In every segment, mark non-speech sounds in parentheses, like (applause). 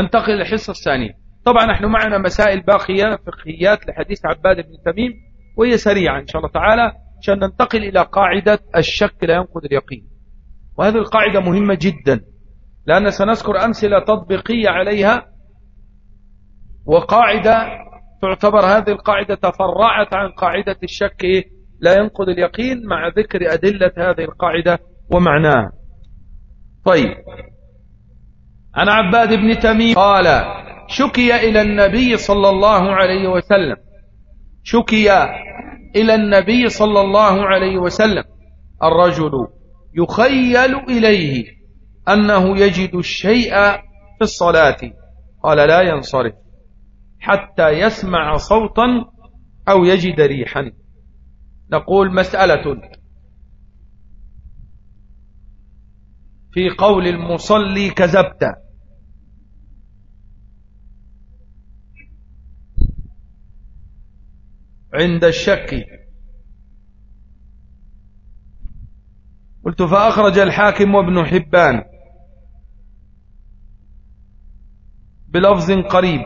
ننتقل للحصة الثانية طبعا نحن معنا مسائل باقية فقهيات لحديث عباد بن تميم وهي سريعة إن شاء الله تعالى عشان ننتقل إلى قاعدة الشك لا ينقض اليقين. وهذه القاعدة مهمة جدا لأن سنذكر أمثلة تطبيقية عليها وقاعدة تعتبر هذه القاعدة تفرعت عن قاعدة الشك لا ينقض اليقين مع ذكر أدلة هذه القاعدة ومعناها. طيب. عن عباد بن تميم قال شكي إلى النبي صلى الله عليه وسلم. شكي إلى النبي صلى الله عليه وسلم. الرجل يخيل إليه أنه يجد الشيء في الصلاة. قال لا ينصرف حتى يسمع صوتا أو يجد ريحا. نقول مسألة. في قول المصلي كذبت. عند الشك. قلت فأخرج الحاكم وابن حبان بلفظ قريب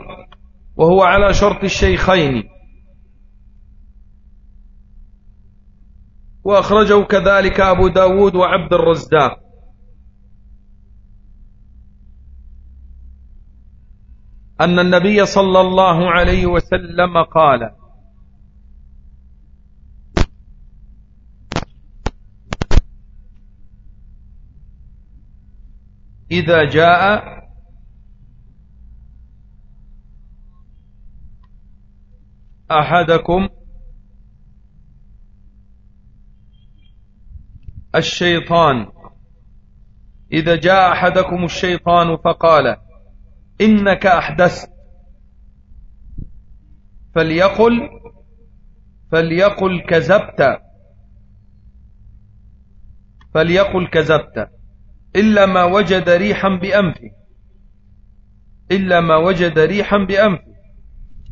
وهو على شرط الشيخين. وأخرجه كذلك أبو داود وعبد الرزاق. أن النبي صلى الله عليه وسلم قال إذا جاء أحدكم الشيطان إذا جاء أحدكم الشيطان فقال إنك أحدثت. فليقل فليقل كذبت. فليقل كذبت. إلا ما وجد ريحا بأنفه. إلا ما وجد ريحا بأنفه.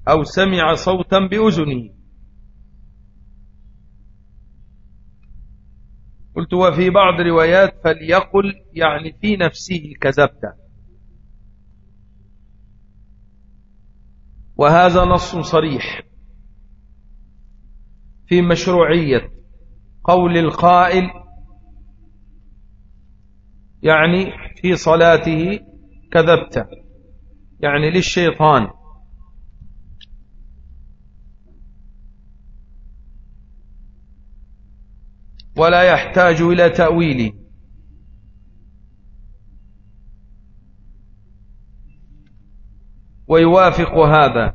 أو سمع صوتا بأذنه. قلت وفي بعض روايات فليقل يعني في نفسه كذبت. وهذا نص صريح. في مشروعية قول القائل يعني في صلاته كذبت. يعني للشيطان. ولا يحتاج إلى تأويله ويوافق هذا.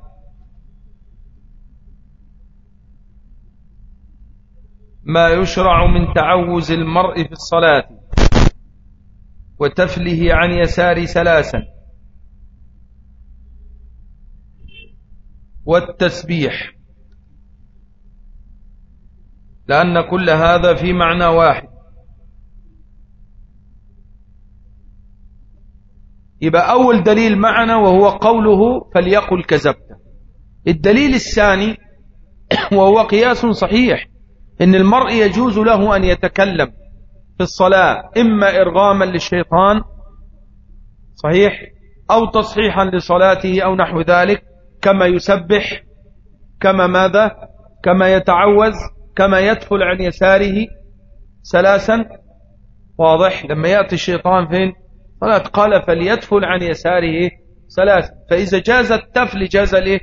ما يشرع من تعوز المرء في الصلاة. وتفله عن يسار ثلاثا والتسبيح. لأن كل هذا في معنى واحد. يبقى أول دليل معنا وهو قوله فليقل كذبت. الدليل الثاني وهو قياس صحيح. إن المرء يجوز له أن يتكلم. في الصلاة إما إرغاما للشيطان صحيح أو تصحيحا لصلاته أو نحو ذلك كما يسبح كما ماذا؟ كما يتعوذ كما يدخل عن يساره ثلاثا واضح؟ لما يأتي الشيطان فين؟ صلاة قال فليدخل عن يساره ثلاثا فإذا جاز التفل جاز الإيه؟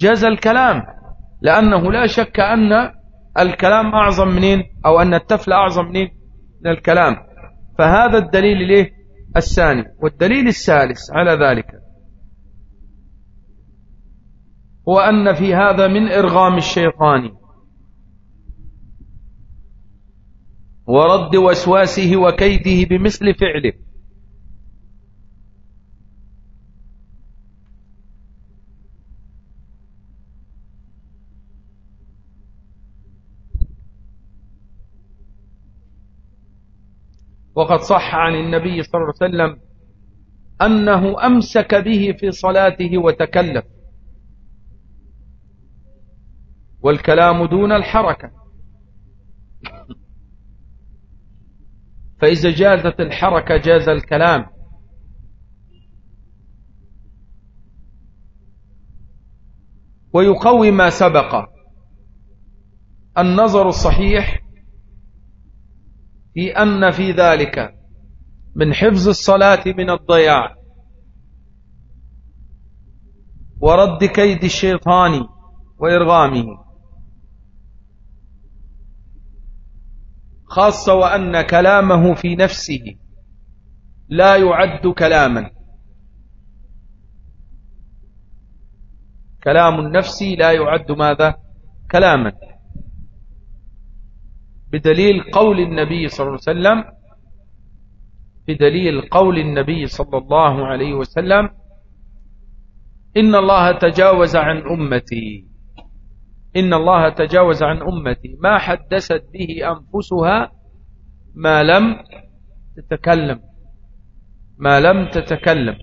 جاز الكلام. لأنه لا شك أن الكلام أعظم منين؟ أو أن التفل أعظم منين؟ من الكلام. فهذا الدليل ليه الثاني والدليل الثالث على ذلك هو أن في هذا من إرغام الشيطان ورد وسواسه وكيده بمثل فعله. وقد صح عن النبي صلى الله عليه وسلم أنه أمسك به في صلاته وتكلف. والكلام دون الحركة. فإذا جازت الحركة جاز الكلام. ويقوي ما سبق. النظر الصحيح في أن في ذلك من حفظ الصلاة من الضياع ورد كيد الشيطان وإرغامه. خاصة وأن كلامه في نفسه لا يعد كلاما. كلام النفس لا يعد ماذا؟ كلاما. بدليل قول النبي صلى الله عليه وسلم بدليل قول النبي صلى الله عليه وسلم إن الله تجاوز عن أمتي. إن الله تجاوز عن أمتي. ما حدثت به أنفسها ما لم تتكلم. ما لم تتكلم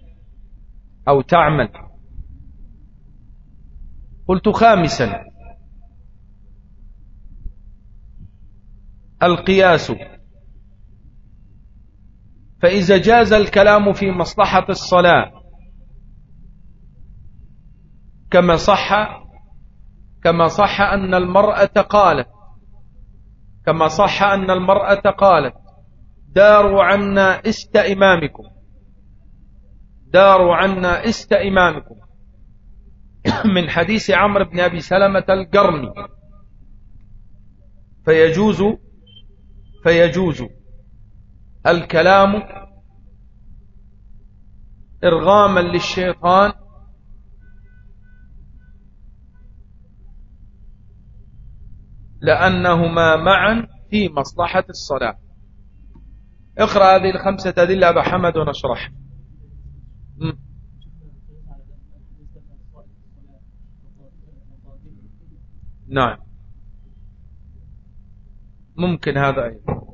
أو تعمل. قلت خامسا. القياس. فإذا جاز الكلام في مصلحة الصلاة كما صح كما صح أن المرأة قالت كما صح أن المرأة قالت داروا عنا إست إمامكم داروا عنا إست إمامكم. (coughs) من حديث عمرو بن أبي سلمة القرني. فيجوز فيجوز الكلام إرغاما للشيطان لأنهما معا في مصلحة الصلاة. اقرأ هذه الخمسة أدلة أبا حمد ونشرح. نعم. ممكن هذا أيضا.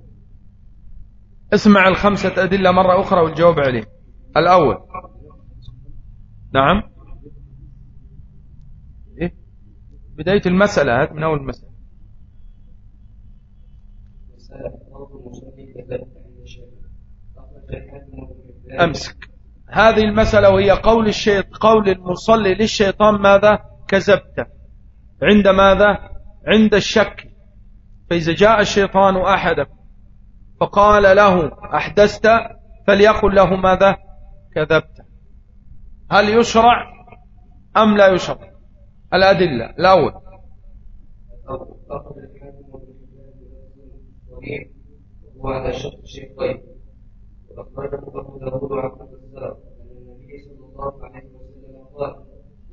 اسمع الخمسة أدلة مرة أخرى والجواب عليه. الأول. نعم. إيه؟ بداية المسألة هات من أول المسألة. أمسك. هذه المسألة وهي قول الشيط قول المصلي للشيطان ماذا؟ كذبت عند ماذا؟ عند الشك. فإذا جاء الشيطان أحدكم فقال له أحدثت؟ فليقل له ماذا؟ كذبت. هل يشرع؟ أم لا يشرع؟ الأدلة الأول. وهذا شق شقين وأخرجه أبو داود عن الزار أن النبي صلى الله عليه وسلم قال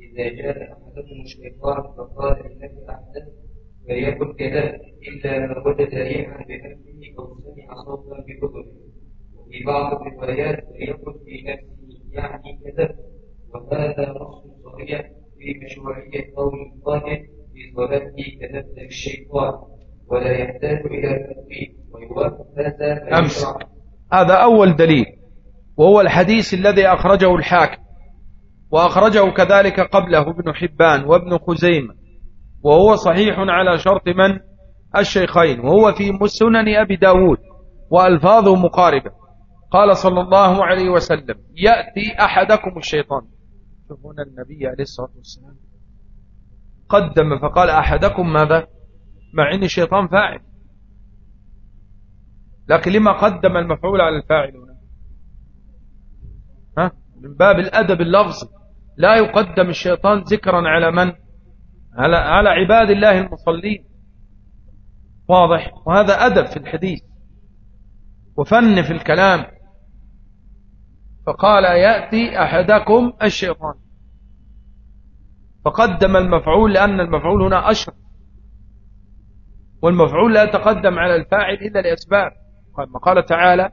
إذا جاء أحدكم الشيطان فقال إنك فليكن كذلك إلا ما وجد ريحا بنفسه أو سمع صوتا بأذنه وفي بعض الروايات فليكن في نفسه يعني كذب وهذا نص صريح في مشروعية قول القائل في صلاته كذبت الشيطان. ولا يحتاج إلى تثبيت ويوافق هذا أمس. هذا أول دليل. وهو الحديث الذي أخرجه الحاكم. وأخرجه كذلك قبله ابن حبان وابن خزيمة. وهو صحيح على شرط من؟ الشيخين. وهو في سنن أبي داود وألفاظه مقاربة. قال صلى الله عليه وسلم يأتي أحدكم الشيطان. شوفون النبي عليه الصلاة والسلام قدم فقال أحدكم ماذا؟ مع أن الشيطان فاعل. لكن لما قدم المفعول على الفاعل هنا؟ ها؟ من باب الأدب اللفظي. لا يقدم الشيطان ذكرا على من؟ على, على عباد الله المصلين. واضح؟ وهذا أدب في الحديث. وفن في الكلام. فقال يأتي أحدكم الشيطان فقدم المفعول لأن المفعول هنا أشرف والمفعول لا يتقدم على الفاعل إلا لأسباب. كما قال تعالى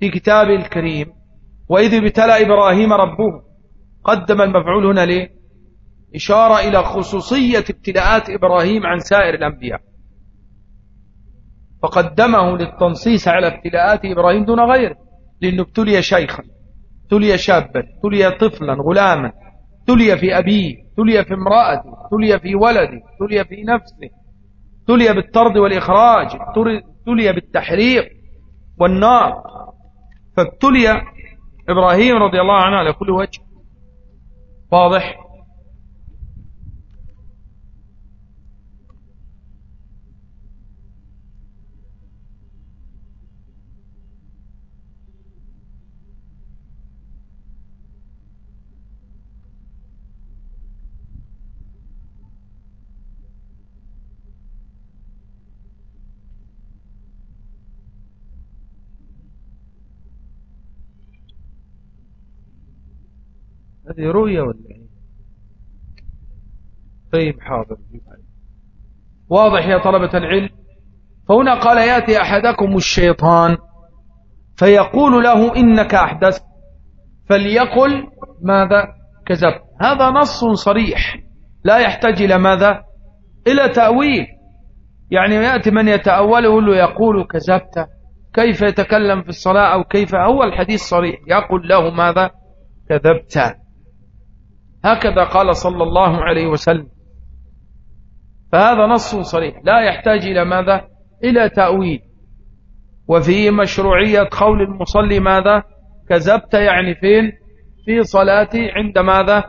في كتابه الكريم وإذ ابتلى إبراهيم ربه قدم المفعول هنا ليه؟ إشارة إلى خصوصية ابتلاءات إبراهيم عن سائر الأنبياء. فقدمه للتنصيص على ابتلاءات إبراهيم دون غيره لأنه ابتلي شيخا ابتلي شابا ابتلي طفلا غلاما ابتلي في أبيه ابتلي في امرأته ابتلي في ولده ابتلي في نفسه ابتلي بالطرد والإخراج ابتلي بالتحريق والنار. فابتلي إبراهيم رضي الله عنه على كل وجه. واضح؟ هذه رؤية ولا إيه؟ طيب حاضر. واضح يا طلبة العلم. فهنا قال يأتي أحدكم الشيطان فيقول له إنك أحدث فليقل ماذا كذب. هذا نص صريح. لا يحتاج إلى ماذا؟ إلى تأويل. يعني يأتي من يتأوله له يقول كذبت. كيف يتكلم في الصلاة أو كيف؟ هو الحديث صريح. يقول له ماذا؟ كذبت. هكذا قال صلى الله عليه وسلم. فهذا نص صريح. لا يحتاج إلى ماذا؟ إلى تأويل. وفيه مشروعية قول المصلي ماذا؟ كذبت يعني فين؟ في صلاتي عند ماذا؟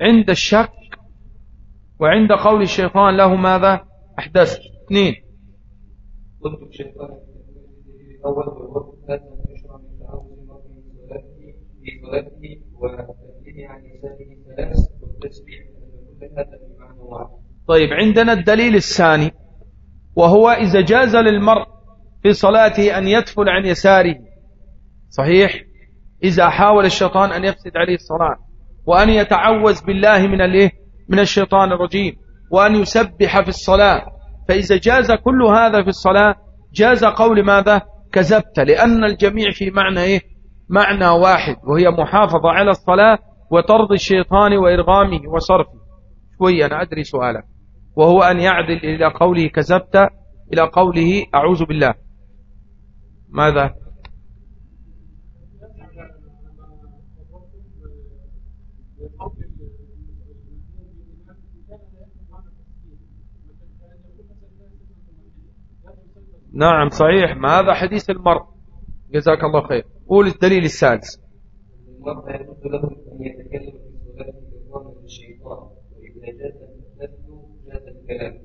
عند الشك. وعند قول الشيطان له ماذا؟ أحدثت اثنين. في عن لسانه طيب عندنا الدليل الثاني وهو إذا جاز للمرء في صلاته أن يدفل عن يساره. صحيح؟ إذا حاول الشيطان أن يفسد عليه الصلاة وأن يتعوذ بالله من الإيه؟ من الشيطان الرجيم وأن يسبح في الصلاة. فإذا جاز كل هذا في الصلاة جاز قول ماذا؟ كذبت لأن الجميع في معنى إيه؟ معنى واحد وهي محافظة على الصلاة وطرد الشيطان وإرغامه وصرفه. شوي أنا أدري سؤالك. وهو أن يعدل إلى قوله كذبت إلى قوله أعوذ بالله. ماذا؟ نعم صحيح. ما هذا حديث المرء؟ جزاك الله خير. قول الدليل السادس. يجوز له أن يتكلم في صلاته الشيطان وإذا جاز جاز الكلام.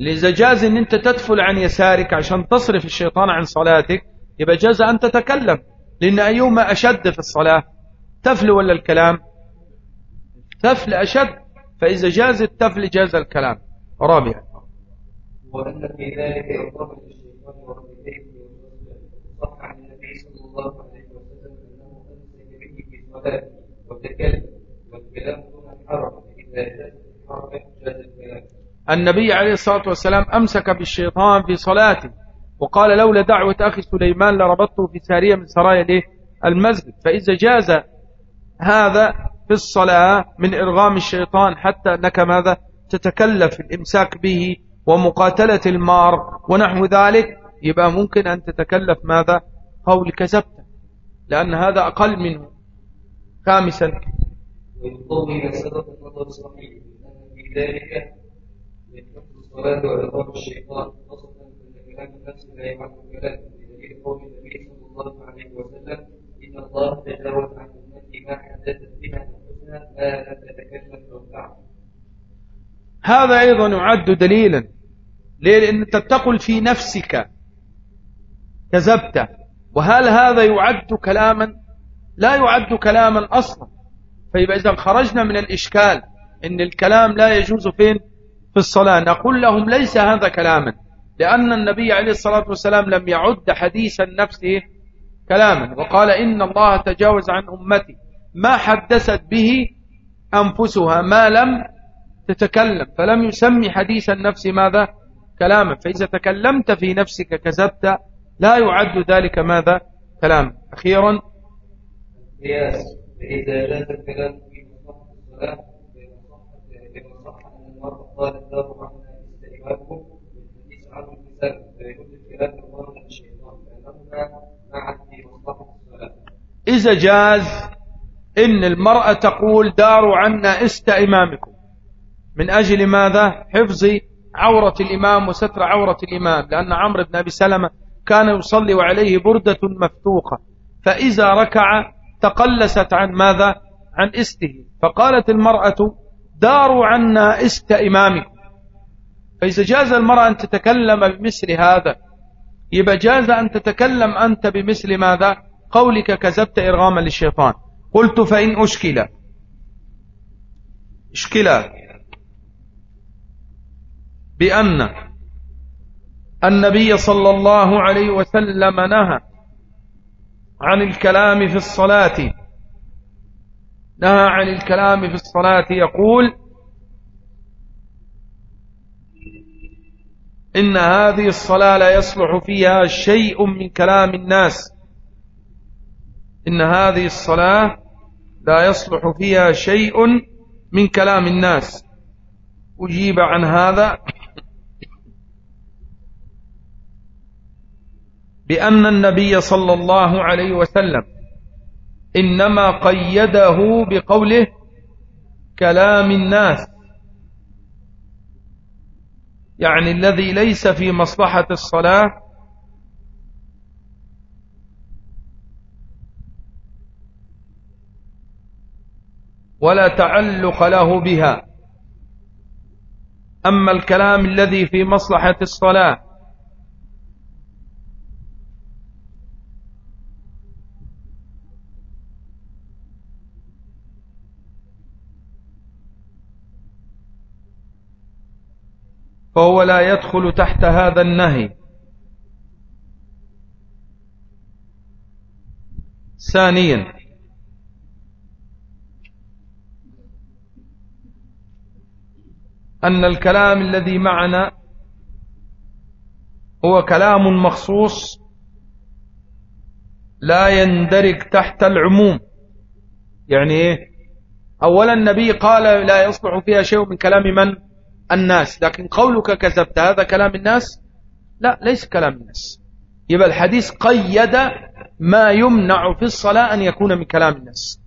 إذا جاز أن أنت تتفل عن يسارك عشان تصرف الشيطان عن صلاتك يبقى جاز أن تتكلم. لأن أيهما أشد في الصلاة تفل ولا الكلام؟ تفل أشد. فإذا جاز التفل جاز الكلام. رابعا. وأن في ذلك إرضاء للشيطان ورديه وصح عن النبي صلى الله عليه وسلم النبي عليه الصلاة والسلام أمسك بالشيطان في صلاته وقال لولا دعوة أخي سليمان لربطته في سارية من سرايا المسجد. فإذا جاز هذا في الصلاة من إرغام الشيطان حتى أنك ماذا؟ تتكلف الإمساك به ومقاتلة المار ونحو ذلك يبقى ممكن أن تتكلف ماذا؟ قول كذبت لأن هذا أقل منه. خامسا. ويقوم سبب النظر صحيح في ذلك الصلاة الشيطان خاصة أن كلام النفس لا يعد كلام بدليل قول النبي صلى الله عليه وسلم إن الله تجاوز عن أمتي ما حدثت بها أنفسها ما لم تتكلم أو تعمل هذا أيضا يعد دليلا. ليه؟ لأن أنت تقول في نفسك كذبت. وهل هذا يعد كلاما؟ لا يعد كلاما أصلا. فيبقى إذا خرجنا من الإشكال إن الكلام لا يجوز فين؟ في الصلاة. نقول لهم ليس هذا كلاما لأن النبي عليه الصلاة والسلام لم يعد حديث النفس كلاما. وقال إن الله تجاوز عن أمتي. ما حدثت به أنفسها ما لم تتكلم. فلم يسمي حديث النفس ماذا؟ كلاما. فإذا تكلمت في نفسك كذبت لا يعد ذلك ماذا؟ كلام أخيرا قياس فإذا جاز الكلام في مصلحة الصلاة قال الله فيكون الكلام الشيطان معا في مصلحة الصلاة. إذا جاز إن المرأة تقول داروا عنا است إمامكم. من أجل ماذا؟ حفظ عورة الإمام وستر عورة الإمام. لأن عمرو بن أبي سلمة كان يصلي وعليه بردة مفتوقة فإذا ركع تقلست عن ماذا؟ عن إسته. فقالت المرأة داروا عنا إست إمامكم. فإذا جاز المرأة أن تتكلم بمثل هذا يبقى جاز أن تتكلم أنت بمثل ماذا؟ قولك كذبت إرغاما للشيطان. قلت فإن أشكل. اشكلات بأن النبي صلى الله عليه وسلم نهى عن الكلام في الصلاة. نهى عن الكلام في الصلاة يقول إن هذه الصلاة لا يصلح فيها شيء من كلام الناس. إن هذه الصلاة لا يصلح فيها شيء من كلام الناس. أجيب عن هذا بأن النبي صلى الله عليه وسلم إنما قيده بقوله كلام الناس يعني الذي ليس في مصلحة الصلاة ولا تعلق له بها. أما الكلام الذي في مصلحة الصلاة فهو لا يدخل تحت هذا النهي. ثانيا أن الكلام الذي معنا هو كلام مخصوص لا يندرج تحت العموم. يعني إيه؟ اولا النبي قال لا يصلح فيها شيء من كلام من؟ الناس. لكن قولك كذبت هذا كلام الناس؟ لا ليس كلام الناس. يبقى الحديث قيد ما يمنع في الصلاة أن يكون من كلام الناس.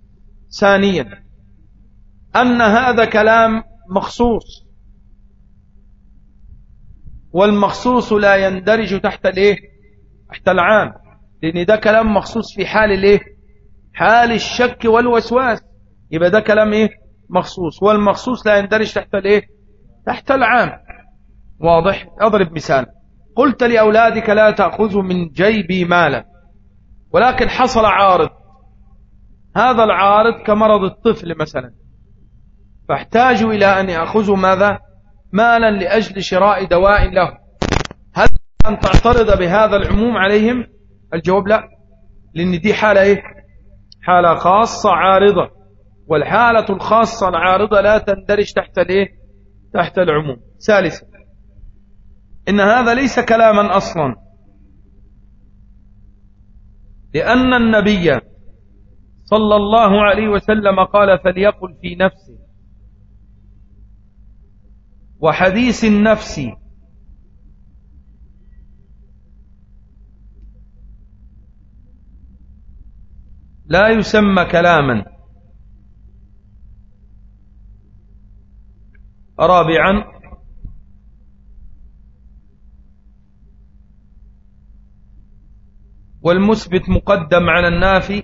ثانيا أن هذا كلام مخصوص. والمخصوص لا يندرج تحت الإيه؟ تحت العام. لأن ده كلام مخصوص في حال الإيه؟ حال الشك والوسواس. يبقى ده كلام إيه؟ مخصوص. والمخصوص لا يندرج تحت الإيه؟ تحت العام. واضح؟ اضرب مثال. قلت لأولادك لا تأخذوا من جيبي مالا. ولكن حصل عارض. هذا العارض كمرض الطفل مثلا. فاحتاجوا إلى أن يأخذوا ماذا؟ مالا لأجل شراء دواء له. هل أن تعترض بهذا العموم عليهم؟ الجواب لا. لأن دي حالة إيه؟ حالة خاصة عارضة. والحالة الخاصة العارضة لا تندرج تحت الإيه؟ تحت العموم. ثالثا إن هذا ليس كلاما أصلا. لأن النبي صلى الله عليه وسلم قال فليقل في نفسه. وحديث النفس لا يسمى كلاما. رابعا. والمثبت مقدم على النافي.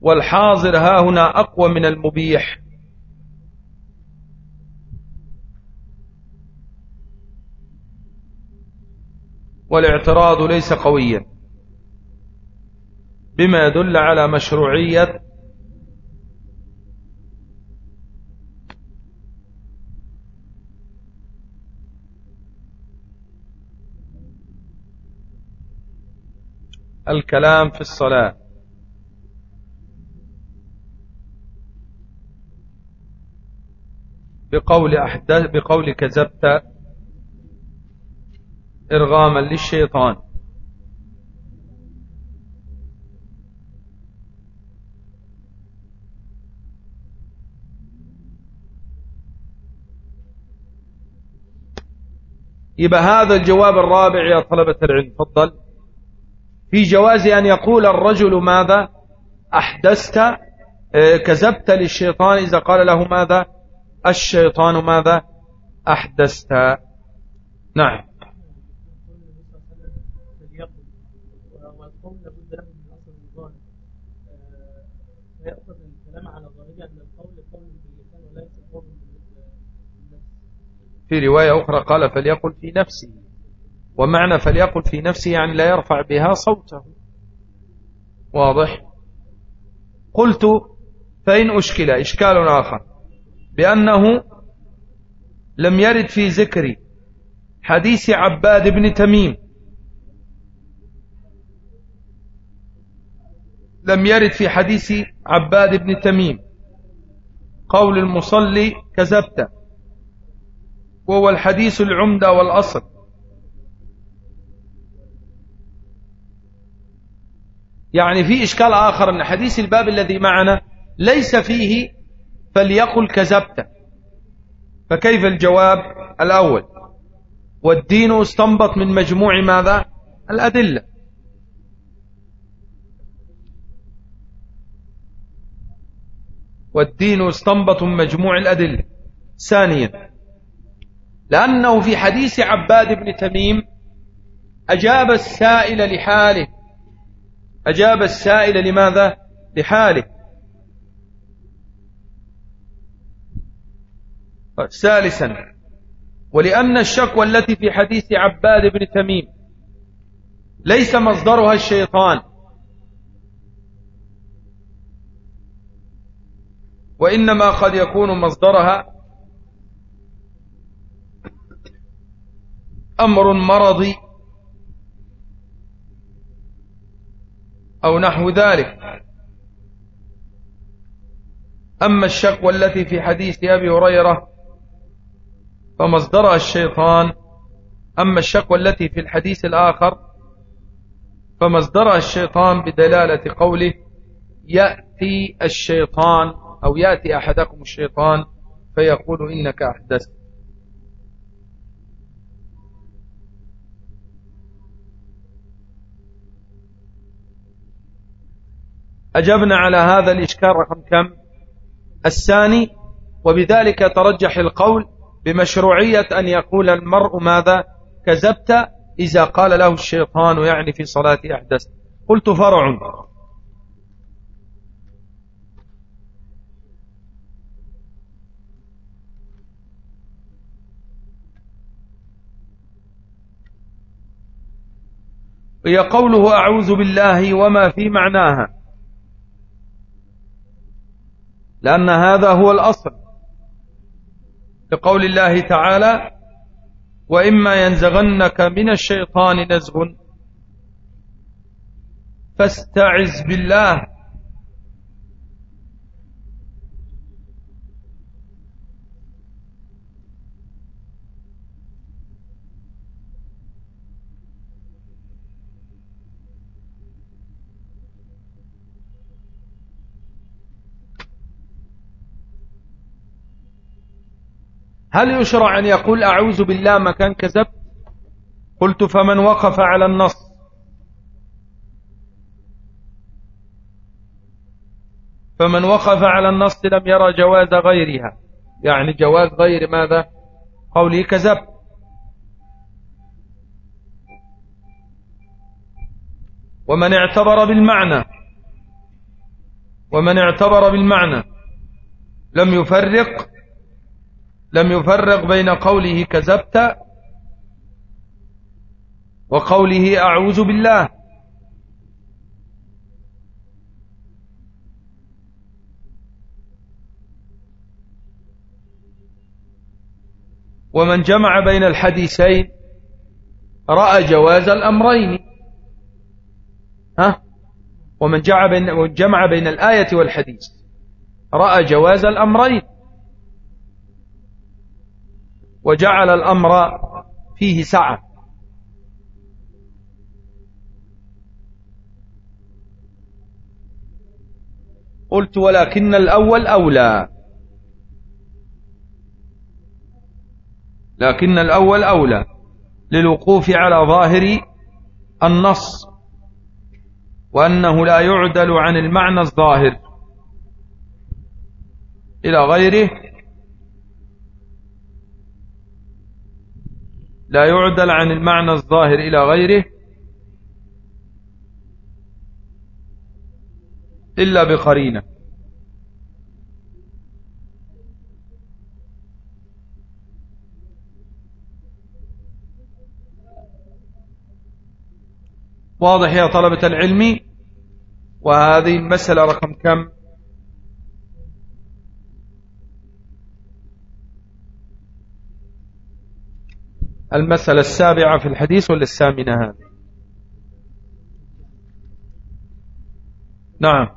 والحاضر ها هنا أقوى من المبيح. والاعتراض ليس قويا. بما يدل على مشروعية الكلام في الصلاة. بقول أحدث بقول كذبت إرغاما للشيطان. يبقى هذا الجواب الرابع يا طلبة العلم تفضل. في جواز أن يقول الرجل ماذا؟ أحدثت آه، كذبت للشيطان إذا قال له ماذا؟ الشيطان ماذا؟ أحدثت. نعم. في رواية أخرى قال فليقل في نفسه. ومعنى فليقل في نفسه يعني لا يرفع بها صوته. واضح؟ قلت فإن أشكل إشكال آخر بأنه لم يرد في ذكر حديث عباد بن تميم. لم يرد في حديث عباد بن تميم. قول المصلي كذبت وهو الحديث العمدة والأصل. يعني في إشكال آخر أن حديث الباب الذي معنا ليس فيه فليقل كذبت. فكيف الجواب الأول؟ والدين استنبط من مجموع ماذا؟ الأدلة. والدين استنبط من مجموع الأدلة. ثانيا لأنه في حديث عباد بن تميم أجاب السائل لحاله أجاب السائل لماذا؟ لحاله. ثالثا ولأن الشكوى التي في حديث عباد بن تميم ليس مصدرها الشيطان. وإنما قد يكون مصدرها أمر مرضي أو نحو ذلك. أما الشكوى التي في حديث أبي هريرة فمصدرها الشيطان أما الشكوى التي في الحديث الآخر فمصدرها الشيطان بدلالة قوله يأتي الشيطان أو يأتي أحدكم الشيطان فيقول إنك أحدثت. أجبنا على هذا الإشكال رقم كم؟ الثاني وبذلك ترجح القول بمشروعية أن يقول المرء ماذا؟ كذبت إذا قال له الشيطان يعني في صلاة أحدث. قلت فرع. هي قوله أعوذ بالله وما في معناها. لأن هذا هو الأصل لقول الله تعالى وإما ينزغنك من الشيطان نزغ فاستعذ بالله هل يشرع أن يقول أعوذ بالله مكان كذبت قلت فمن وقف على النص. فمن وقف على النص لم يرى جواز غيرها. يعني جواز غير ماذا؟ قوله كذبت ومن اعتبر بالمعنى. ومن اعتبر بالمعنى. لم يفرق لم يفرق بين قوله كذبت وقوله أعوذ بالله. ومن جمع بين الحديثين رأى جواز الأمرين. ها؟ ومن جمع بين, الآية والحديث رأى جواز الأمرين. وجعل الأمر فيه سعة قلت ولكن الأول أولى. لكن الأول أولى للوقوف على ظاهر النص وأنه لا يعدل عن المعنى الظاهر إلى غيره. لا يعدل عن المعنى الظاهر إلى غيره إلا بقرينة. واضح يا طلبة العلم؟ وهذه المسألة رقم كم؟ المسألة السابعة في الحديث ولا الثامنة هذه؟ نعم.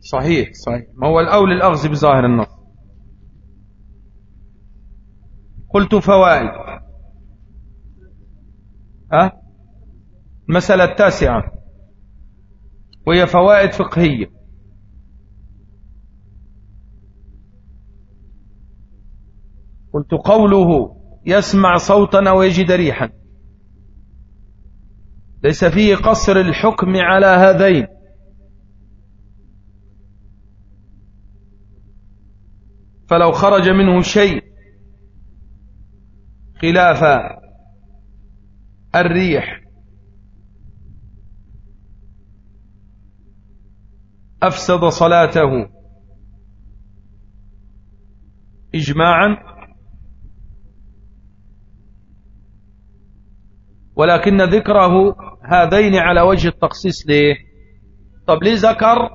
صحيح صحيح. ما هو الأول الأخذ بظاهر النص. قلت فوائد. أه؟ المسألة التاسعة وهي فوائد فقهية. قلت قوله يسمع صوتا أو يجد ريحا. ليس فيه قصر الحكم على هذين. فلو خرج منه شيء خلاف الريح أفسد صلاته. إجماعا. ولكن ذكره هذين على وجه التخصيص ليه؟ طب ليه ذكر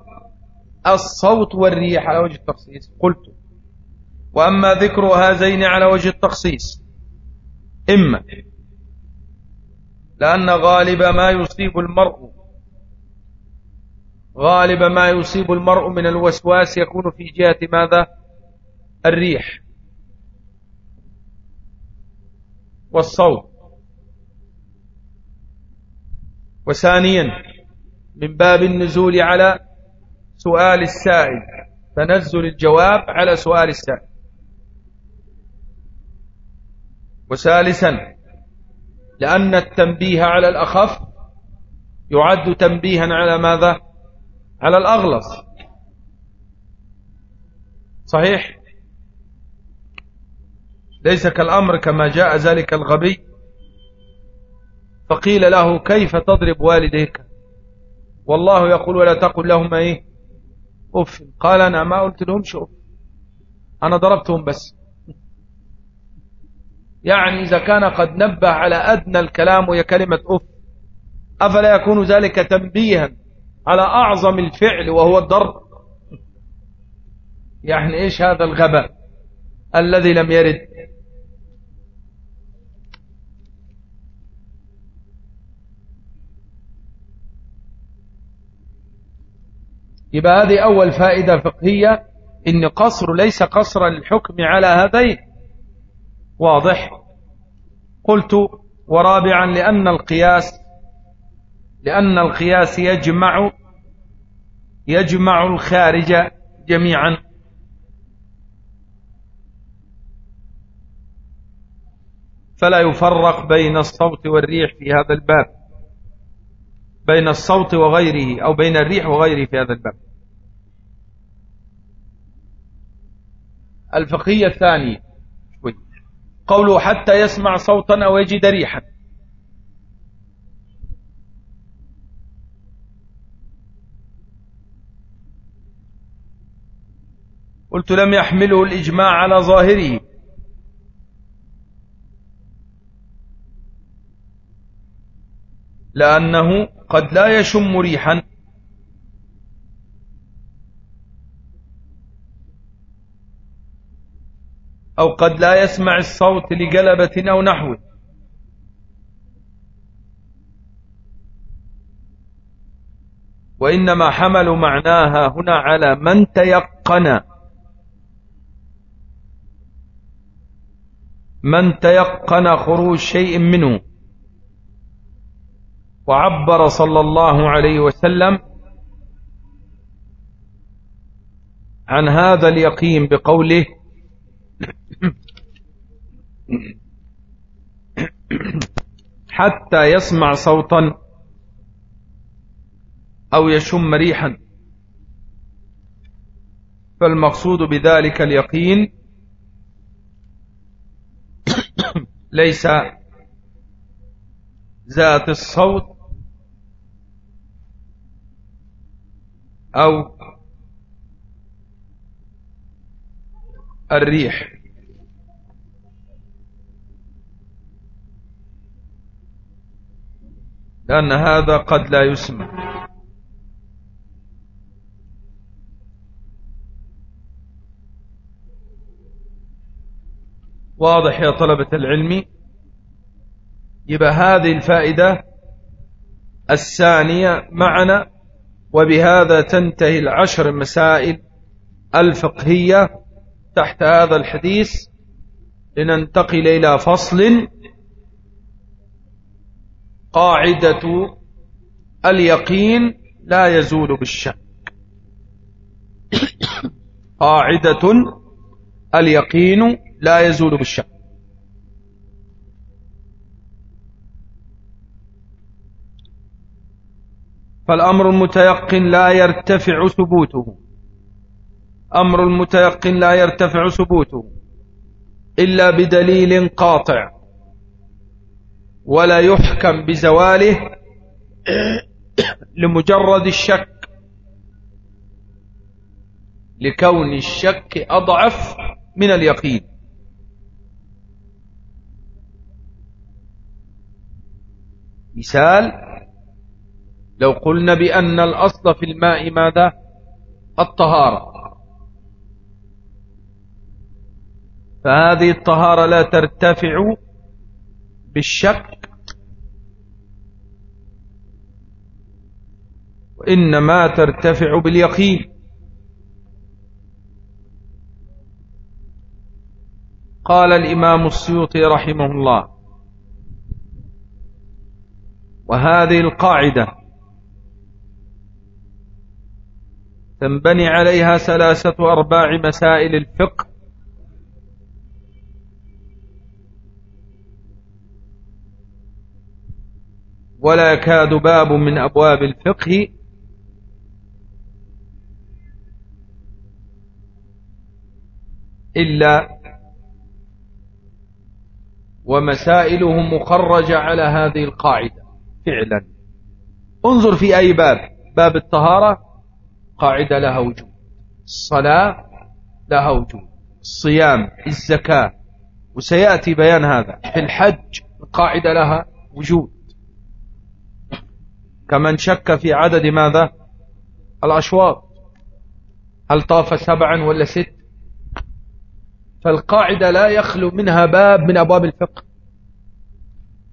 الصوت والريح على وجه التخصيص؟ قلت. وأما ذكر هذين على وجه التخصيص إما لأن غالب ما يصيب المرء غالب ما يصيب المرء من الوسواس يكون في جهة ماذا؟ الريح والصوت. وثانيا من باب النزول على سؤال السائل تنزل الجواب على سؤال السائل. وثالثا لأن التنبيه على الأخف يعد تنبيها على ماذا؟ على الأغلص صحيح؟ ليس كالأمر كما جاء ذلك الغبي. فقيل له كيف تضرب والديك؟ والله يقول ولا تقل لهم إيه؟ أف. قال أنا ما قلت لهمش أف. أنا ضربتهم بس. يعني إذا كان قد نبه على أدنى الكلام وهي كلمة أف أفلا يكون ذلك تنبيها؟ على أعظم الفعل وهو الضرب يعني إيش هذا الغباء الذي لم يرد؟ يبقى هذه أول فائدة فقهية إن قصر ليس قصر الحكم على هذين. واضح؟ قلت ورابعا لأن القياس لأن القياس يجمع يجمع الخارج جميعا. فلا يفرق بين الصوت والريح في هذا الباب بين الصوت وغيره أو بين الريح وغيره في هذا الباب. الفقهية الثانية قوله حتى يسمع صوتا أو يجد ريحا. قلت لم يحمله الإجماع على ظاهره. لأنه قد لا يشم ريحا. أو قد لا يسمع الصوت لقلبة أو نحوه. وإنما حملوا معناها هنا على من تيقن. من تيقن خروج شيء منه وعبر صلى الله عليه وسلم عن هذا اليقين بقوله حتى يسمع صوتا أو يشم ريحا. فالمقصود بذلك اليقين (coughs) ليس ذات الصوت أو الريح. لأن هذا قد لا يسمع واضح يا طلبة العلم؟ يبقى هذه الفائدة الثانية معنا وبهذا تنتهي العشر مسائل الفقهية تحت هذا الحديث. لننتقل إلى فصل. قاعدة اليقين لا يزول بالشك. قاعدة اليقين لا يزول بالشك. فالأمر المتيقن لا يرتفع ثبوته. أمر المتيقن لا يرتفع ثبوته. إلا بدليل قاطع. ولا يحكم بزواله (coughs) لمجرد الشك. لكون الشك أضعف من اليقين. مثال لو قلنا بأن الأصل في الماء ماذا؟ الطهارة. فهذه الطهارة لا ترتفع بالشك وإنما ترتفع باليقين. قال الإمام السيوطي رحمه الله وهذه القاعدة تنبني عليها ثلاثة أرباع مسائل الفقه. ولا يكاد باب من أبواب الفقه إلا ومسائله مخرجة على هذه القاعدة. فعلا. انظر في أي باب. باب الطهارة قاعدة لها وجود. الصلاة لها وجود. الصيام الزكاة. وسيأتي بيان هذا. في الحج القاعدة لها وجود. كمن شك في عدد ماذا؟ الأشواط. هل طاف سبعا ولا ست؟ فالقاعدة لا يخلو منها باب من أبواب الفقه.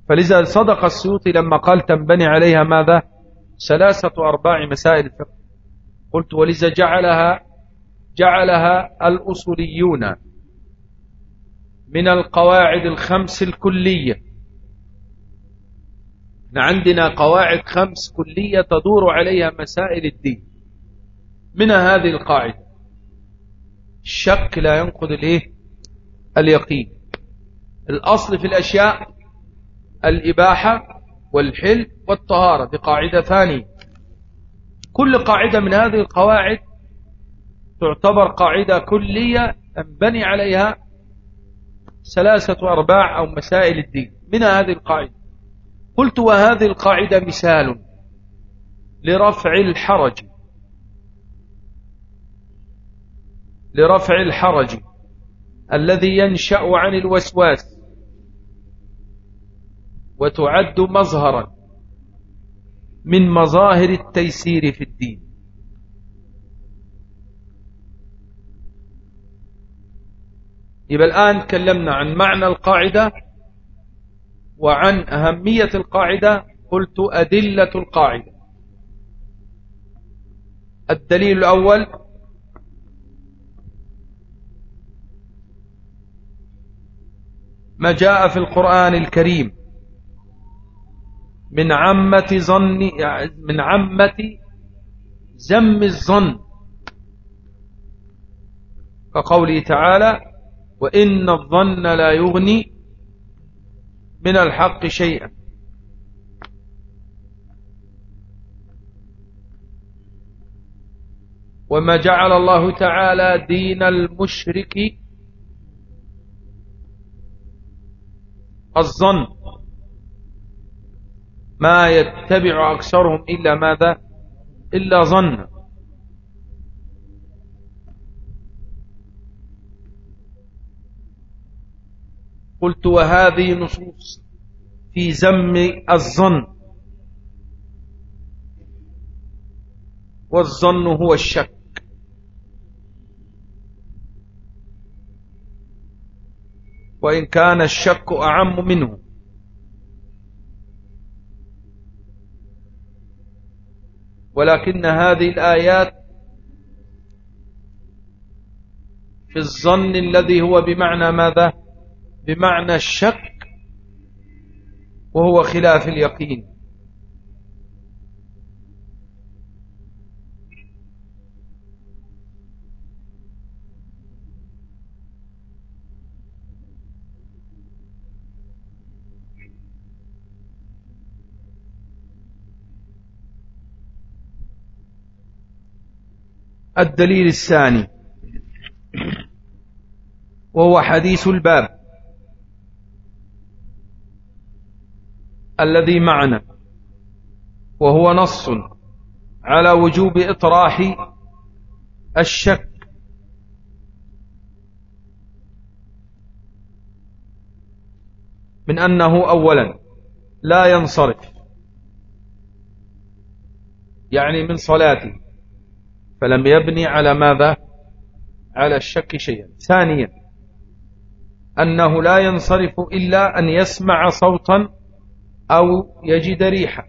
فلذا صدق السيوطي لما قال تنبني عليها ماذا؟ ثلاثة أرباع مسائل الفقه. قلت ولذا جعلها جعلها الأصوليون من القواعد الخمس الكلية. عندنا قواعد خمس كلية تدور عليها مسائل الدين. منها هذه القاعدة؟ الشك لا ينقض اليقين. الأصل في الأشياء الإباحة والحل والطهارة. بقاعدة ثانية. كل قاعدة من هذه القواعد تعتبر قاعدة كلية تنبني عليها ثلاثة أرباع أو مسائل الدين. من هذه القاعدة؟ قلت وهذه القاعدة مثال لرفع الحرج. لرفع الحرج الذي ينشأ عن الوسواس. وتعد مظهرا من مظاهر التيسير في الدين. يبقى الآن تكلمنا عن معنى القاعدة وعن أهمية القاعدة. قلت أدلة القاعدة. الدليل الأول ما جاء في القرآن الكريم. من عمة ظن من عمة زم الظن. كقوله تعالى وإن الظن لا يغني من الحق شيئا. وما جعل الله تعالى دين المشرك الظن. ما يتبع أكثرهم إلا ماذا؟ إلا ظن. قلت وهذه نصوص في ذم الظن. والظن هو الشك. وإن كان الشك أعم منه. ولكن هذه الآيات في الظن الذي هو بمعنى ماذا؟ بمعنى الشك وهو خلاف اليقين. الدليل الثاني. وهو حديث الباب. الذي معنا. وهو نص على وجوب إطراح الشك. من أنه أولا لا ينصرف. يعني من صلاته. فلم يبني على ماذا؟ على الشك شيئا. ثانيا أنه لا ينصرف إلا أن يسمع صوتا أو يجد ريحا.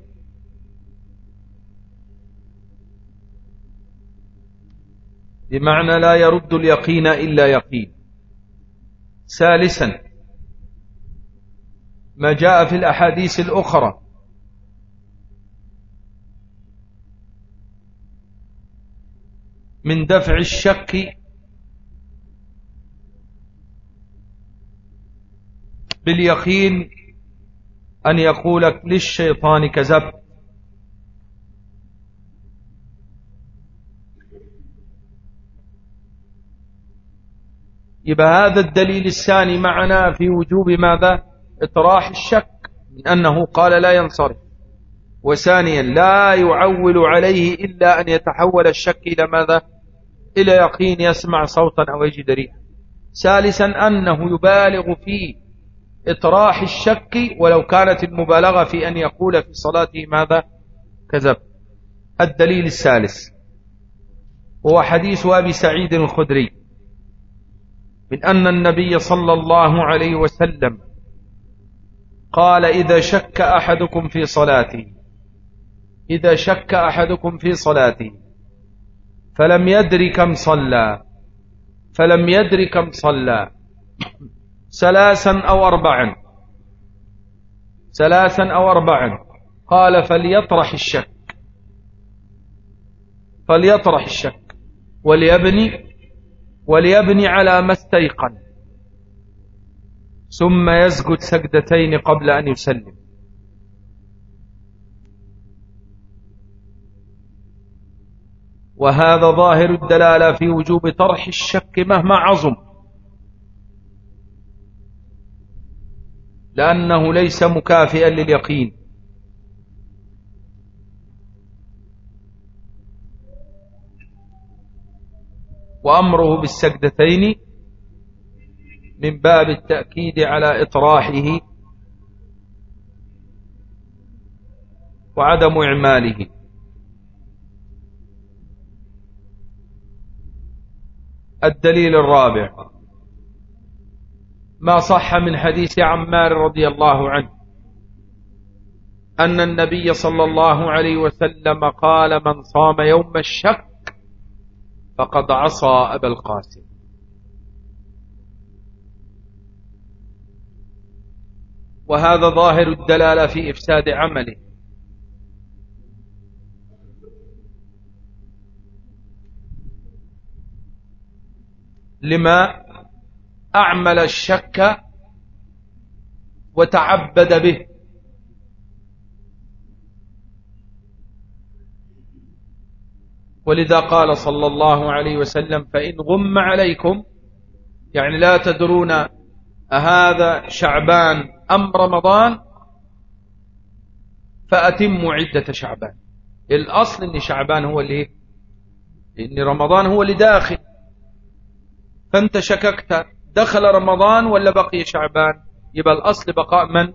بمعنى لا يرد اليقين إلا يقين. ثالثا ما جاء في الأحاديث الأخرى من دفع الشك. باليقين أن يقولك للشيطان كذبت يبقى هذا الدليل الثاني معنا في وجوب ماذا؟ إطراح الشك من أنه قال لا ينصرف. وثانيا لا يعول عليه إلا أن يتحول الشك إلى ماذا؟ إلى يقين يسمع صوتا أو يجد ريحا. ثالثا أنه يبالغ في إطراح الشك ولو كانت المبالغة في أن يقول في صلاته ماذا؟ كذب. الدليل الثالث هو حديث أبي سعيد الخدري من أن النبي صلى الله عليه وسلم قال إذا شك أحدكم في صلاته إذا شك أحدكم في صلاته فلم يدر كم صلى فلم يدر كم صلى ثلاثا أو أربعا ثلاثا أو أربعا قال فليطرح الشك فليطرح الشك وليبني وليبني على ما استيقن ثم يسجد سجدتين قبل أن يسلم. وهذا ظاهر الدلالة في وجوب طرح الشك مهما عظم. لأنه ليس مكافئا لليقين. وأمره بالسجدتين من باب التأكيد على إطراحه وعدم إعماله. الدليل الرابع. ما صح من حديث عمار رضي الله عنه. أن النبي صلى الله عليه وسلم قال من صام يوم الشك فقد عصى أبا القاسم. وهذا ظاهر الدلالة في إفساد عمله. لما أعمل الشك وتعبد به. ولذا قال صلى الله عليه وسلم فإن غم عليكم يعني لا تدرون أهذا شعبان أم رمضان فأتموا عدة شعبان. الأصل أن شعبان هو اللي إن رمضان هو اللي داخل. فأنت شككت. دخل رمضان ولا بقي شعبان؟ يبقى الأصل بقاء من؟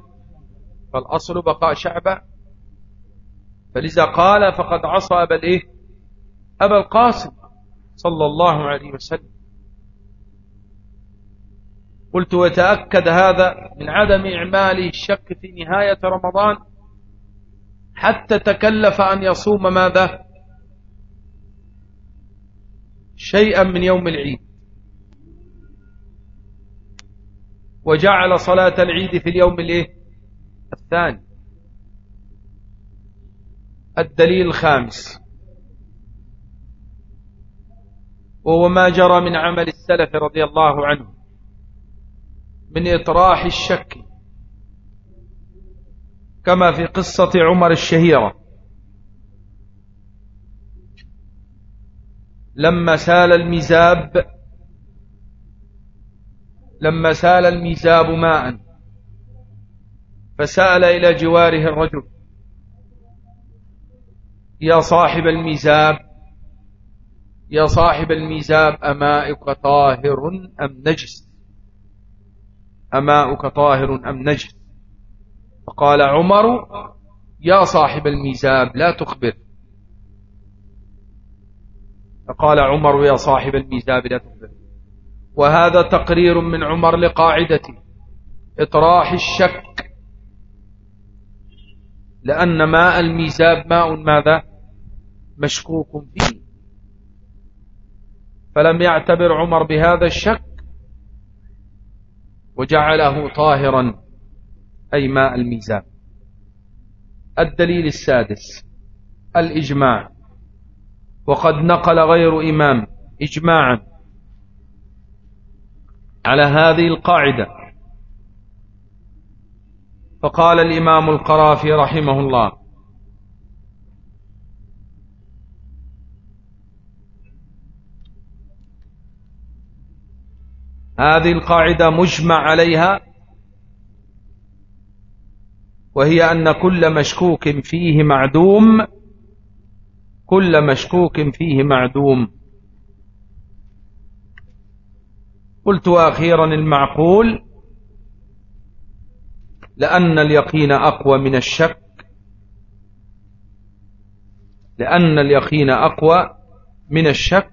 فالأصل بقاء شعبان فلذا قال فقد عصى أبا الإيه؟ أبا القاسم صلى الله عليه وسلم. قلت وتأكد هذا من عدم إعماله الشك في نهاية رمضان حتى تكلف أن يصوم ماذا؟ شيئا من يوم العيد. وجعل صلاة العيد في اليوم الإيه؟ الثاني. الدليل الخامس. وهو ما جرى من عمل السلف رضي الله عنه. من إطراح الشك. كما في قصة عمر الشهيرة. لما سال المزاب لما سال المزاب ماء فسأل إلى جواره الرجل يا صاحب المزاب يا صاحب الميزاب أمائك طاهر أم نجس؟ أماؤك طاهر أم نجس؟ فقال عمر يا صاحب الميزاب لا تخبر. فقال عمر يا صاحب الميزاب لا تخبر. وهذا تقرير من عمر لقاعدته إطراح الشك. لأن ماء الميزاب ماء ماذا؟ مشكوك فيه. فلم يعتبر عمر بهذا الشك. وجعله طاهرا. أي ماء الميزان الدليل السادس. الإجماع. وقد نقل غير إمام. إجماعا. على هذه القاعدة. فقال الإمام القرافي رحمه الله هذه القاعدة مجمع عليها وهي أن كل مشكوك فيه معدوم كل مشكوك فيه معدوم. قلت أخيرا المعقول لأن اليقين أقوى من الشك لأن اليقين أقوى من الشك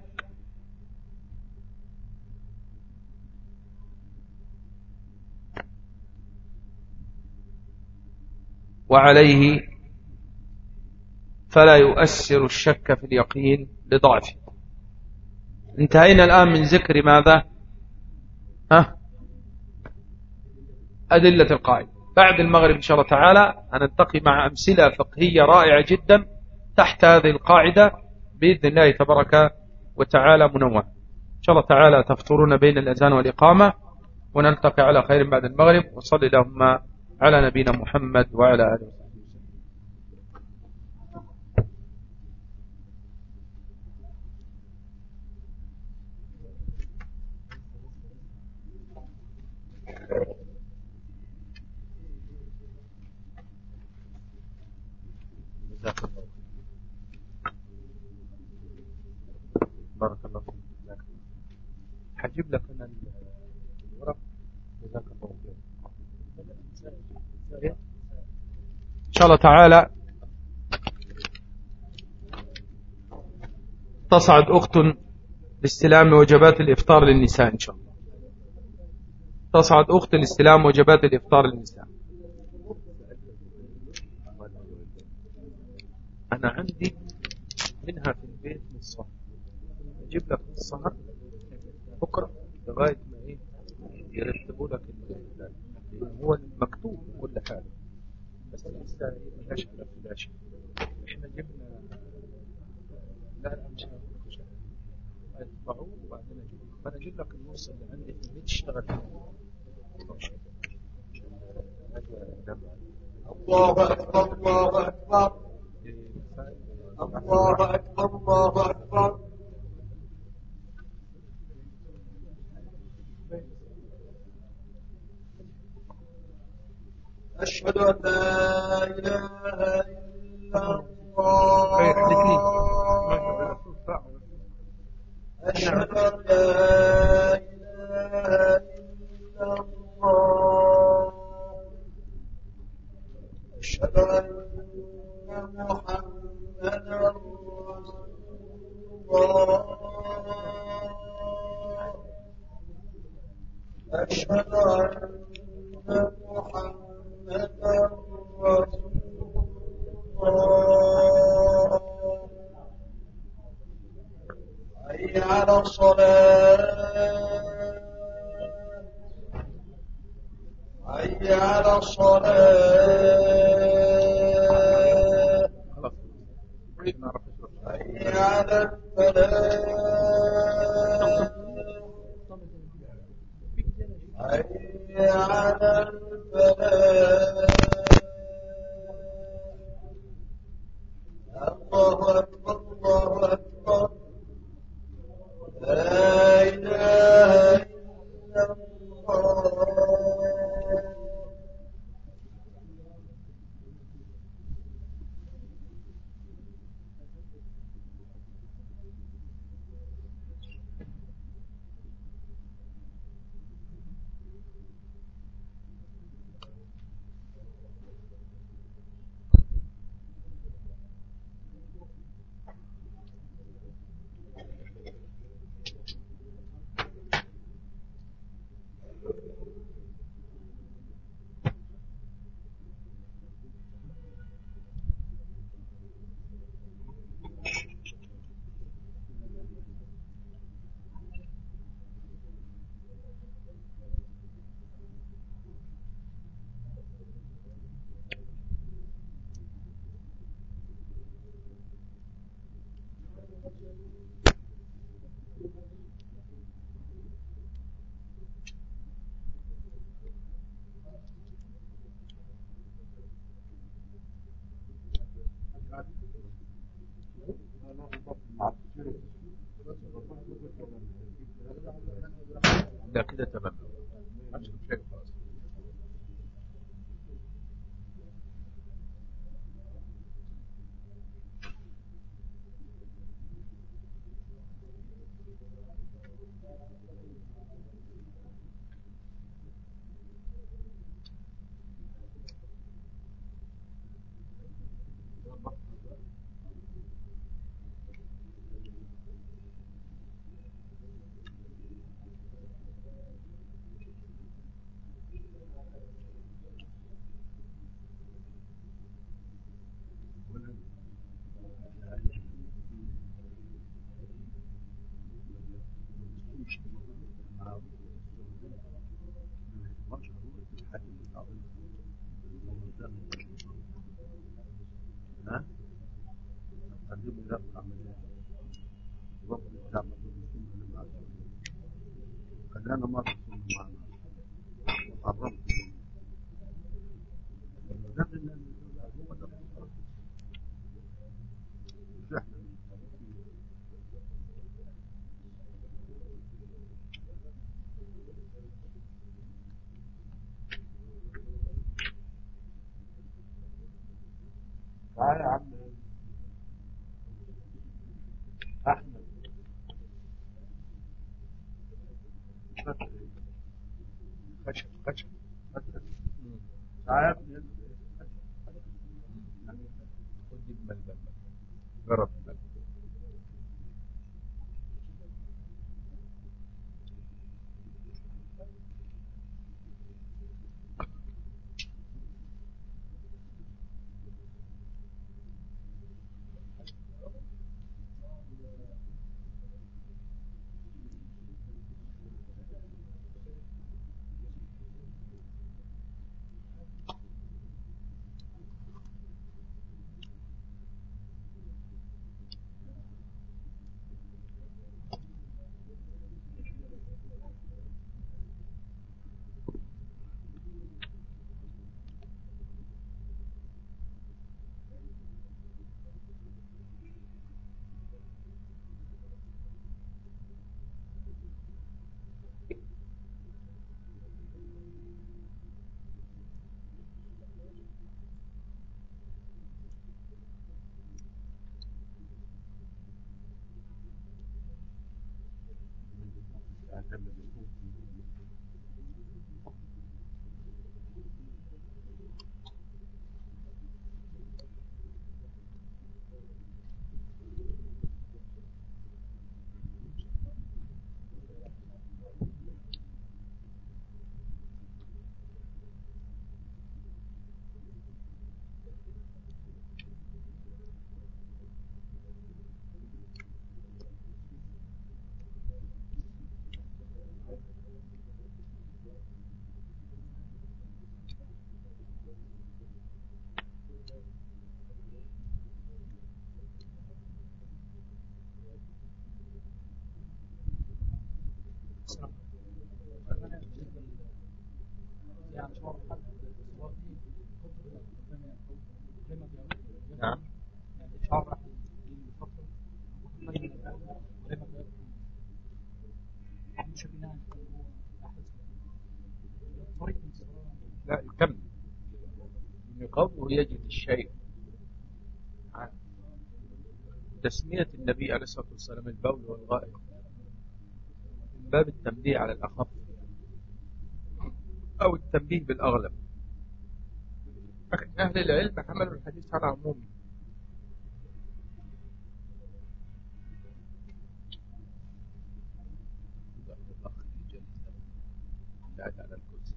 وعليه فلا يؤثر الشك في اليقين لضعفه. انتهينا الآن من ذكر ماذا؟ ها؟ أدلة القائد بعد المغرب إن شاء الله تعالى هنلتقي مع أمثلة فقهية رائعة جدا تحت هذه القاعدة بإذن الله تبارك وتعالى منوع إن شاء الله تعالى تفطرون بين الأذان والإقامة ونلتقي على خير بعد المغرب. وصلي اللهم على نبينا محمد وعلى آله جزاك الله بارك الله فيك حجيب لك أنا الورق جزاك الله خير إن شاء الله تعالى تصعد أخت لاستلام وجبات الإفطار للنساء إن شاء الله. تصعد أخت لاستلام وجبات الإفطار للنساء. أنا عندي منها في البيت نصها. أجيب لك نصها بكرة لغاية ما إيه يرتبوا لك هو مكتوب كل حاجة. بس لسه ملهاش على فلاش إحنا جبنا لا لا مش هنقول يطبعوه وبعدين أجيب فأنا أجيب لك النص اللي عندي في البيت اشتغل الله أكبر الله أكبر. الله أكبر الله أكبر. لا كده Dynamite and الصلاة لا يكمل. من قوله يجد الشيء. تسمية النبي عليه الصلاة والسلام البول والغائط. من باب التنبيه على الأخف أو التنبيه بالأغلب. أهل العلم حملوا الحديث على عمومه قاعد على الكرسي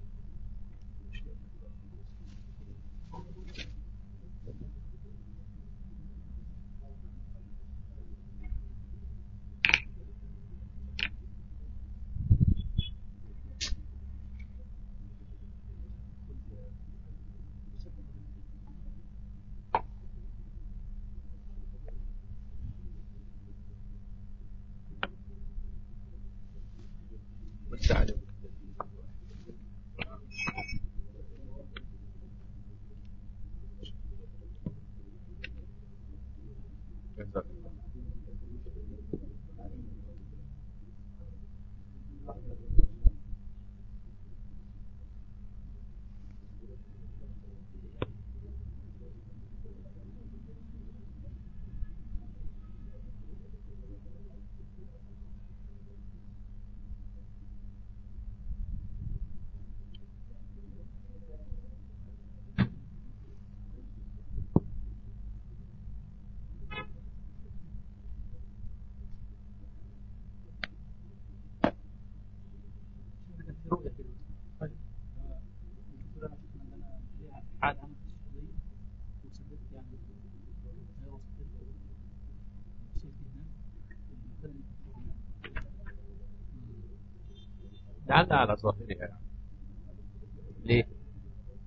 وانت عليك جزاك الله. كانت في رؤية كده طيب بالنسبة لنا شفنا إن أنا ليها حال عمل في السعودية وسافرت يعني زي وسافرت وصلت هناك المكان اللي كنت فيه على ظاهرها يعني. ليه؟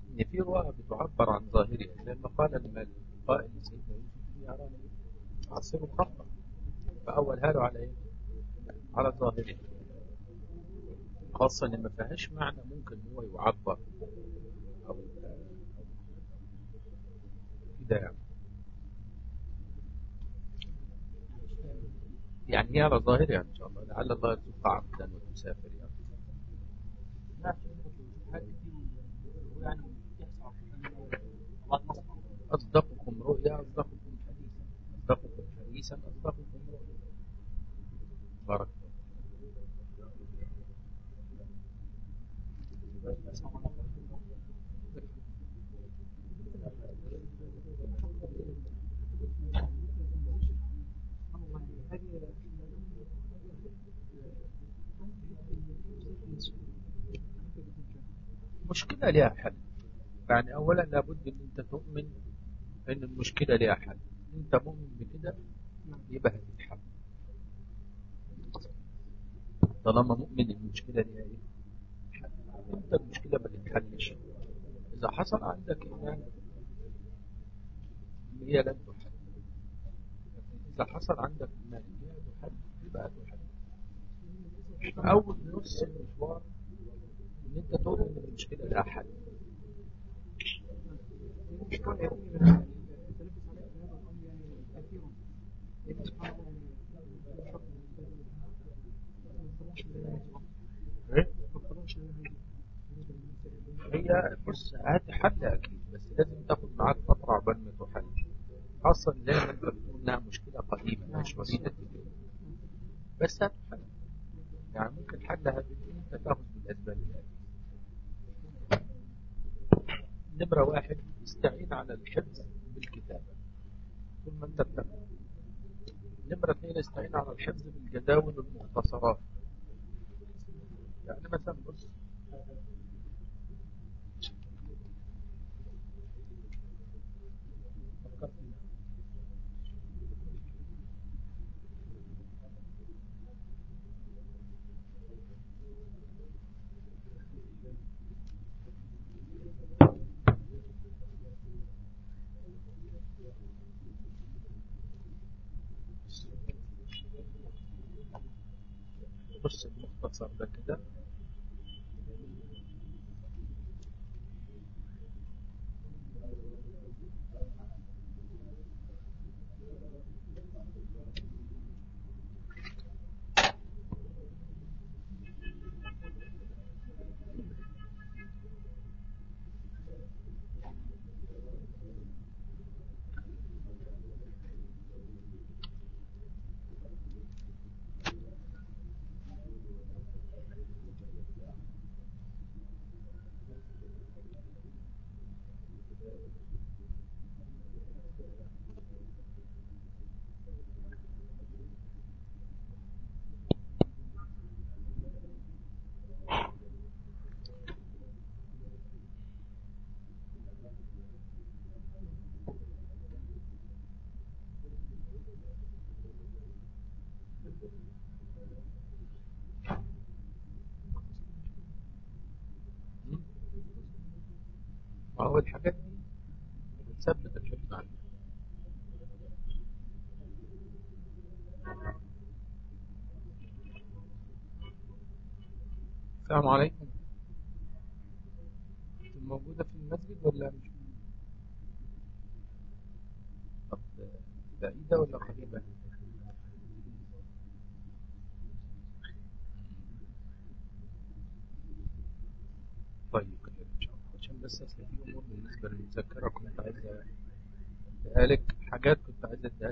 إن في رؤى بتعبر عن ظاهرها زي ما قال القائل لسيدنا يوسف إني أراني أعصر خطا فأولها له على إيه؟ على ظاهرها خاصة إن ما فيهاش معنى ممكن هو يعبر أو كده يعني يعني على ظاهرها إن شاء الله لعل الله يرزقها عبدا وتسافر يعني لا حاجة كتير وهو يعني يحصل بعض مصر أصدقكم رؤيا أصدقكم حديثا أصدقكم حديثا أصدقكم رؤيا بارك الله لها حل يعني أولا لابد أن أنت تؤمن أن المشكلة حل أنت مؤمن بكده يبقى هتتحل طالما مؤمن المشكلة لها إيه؟ أنت المشكلة ما تتحلش. إذا حصل عندك إيمان إن هي لن تحل. إذا حصل عندك إيمان إن هي تحل يبقى تحل. أول نص المشوار تؤمن أن المشكلة لها حل إيه؟ هي بص هتحل أكيد بس لازم تاخد معاك فترة عقبال ما تحل خاصة زي ما انت بتقول إنها مشكلة قديمة مش اليوم بس هتحل يعني ممكن حلها بان أنت تاخذ بالاسباب نمرة واحد استعين على الحفظ بالكتابة. طول ما انت بتعمل نمرة اثنين استعين على الحفظ بالجداول والمختصرات. يعني مثلا بص فكرت فيها. بص المختصر نفسر ده كده ما هو الحاجات دي بتثبت الحكمة عندنا السلام عليكم. موجودة في المسجد ولا مش طب بعيدة ولا قريبة؟ طيب إن شاء الله. عشان بس اصل في امور بالنسبة للمذكرة كنت عايز أديها حاجات كنت عايز أديها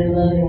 الحمد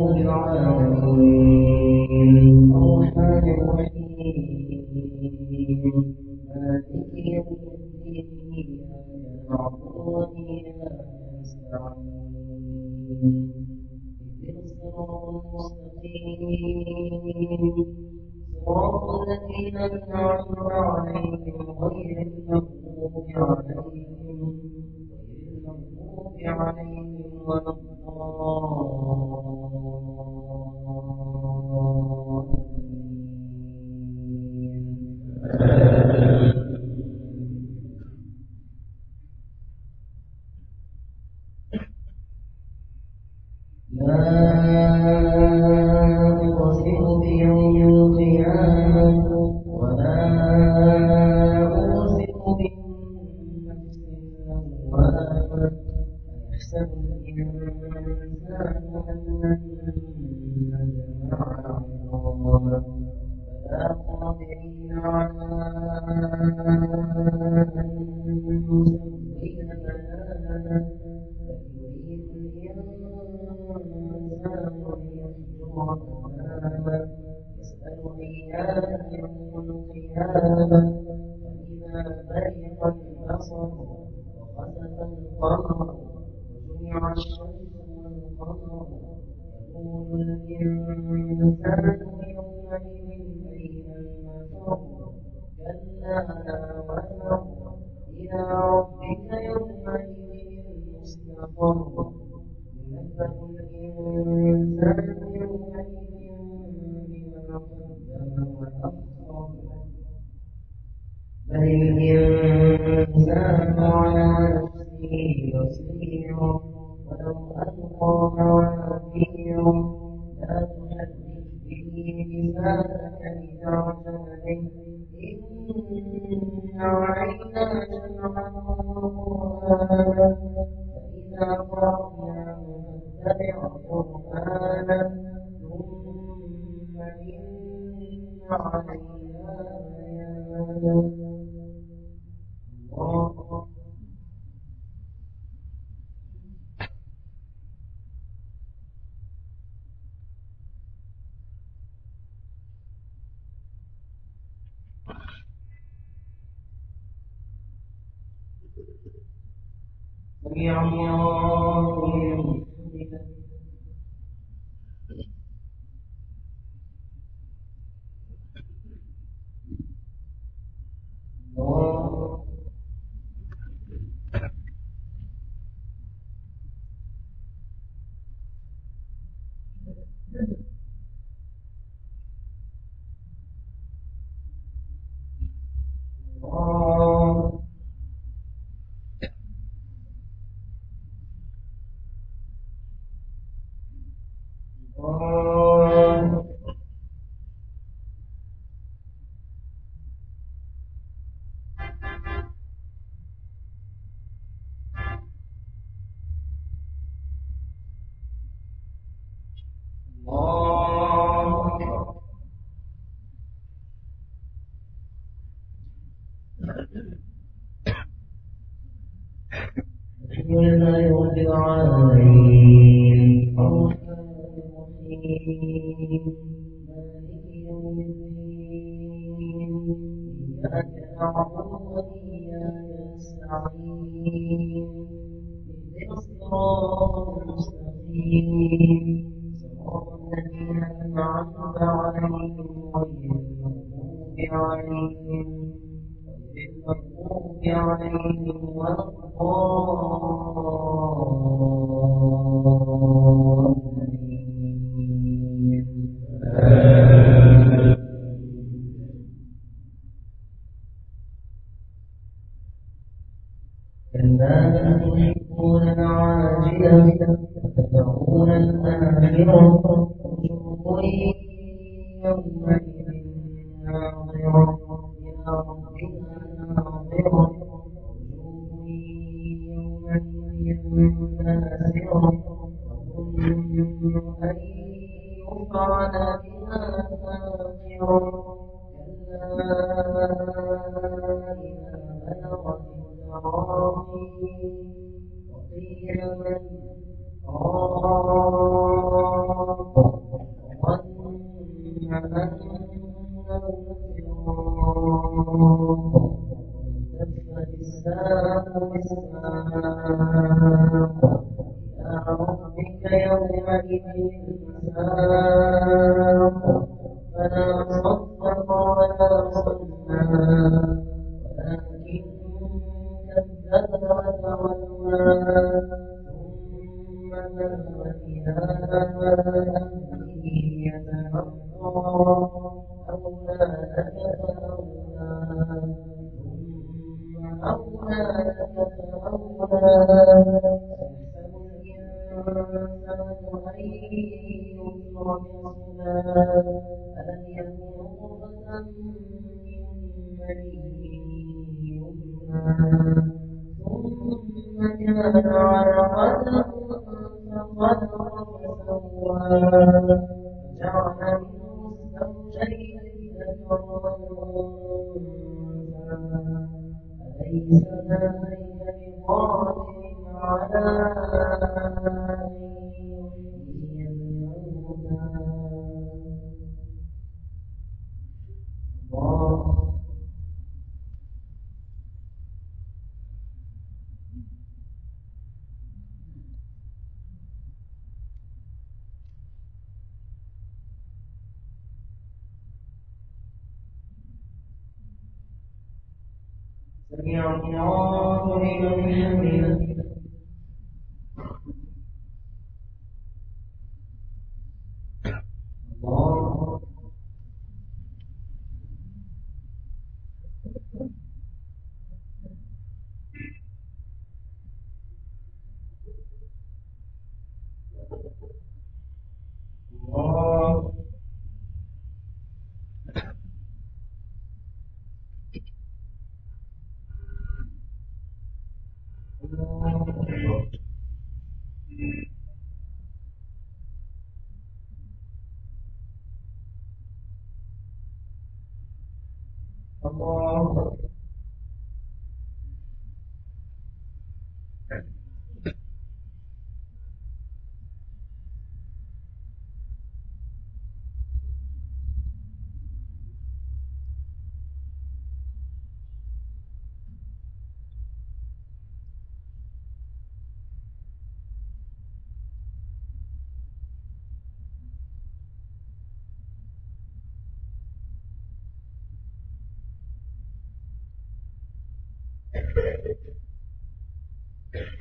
الإنسان ثم إن علينا بيانه الله غير المغضوب عليهم ولا الضالين أليس ذلك بقادر على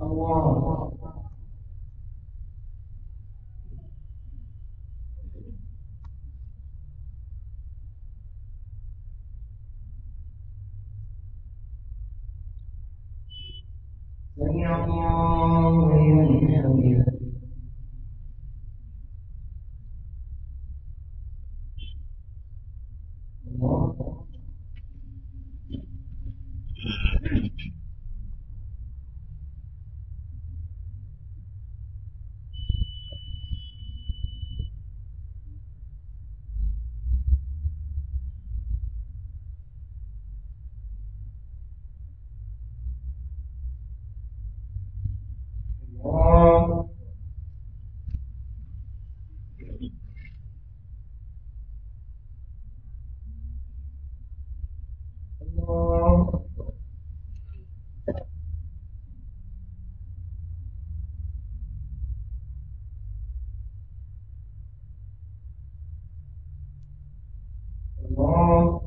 الله سمع الله لمن حمده الله الله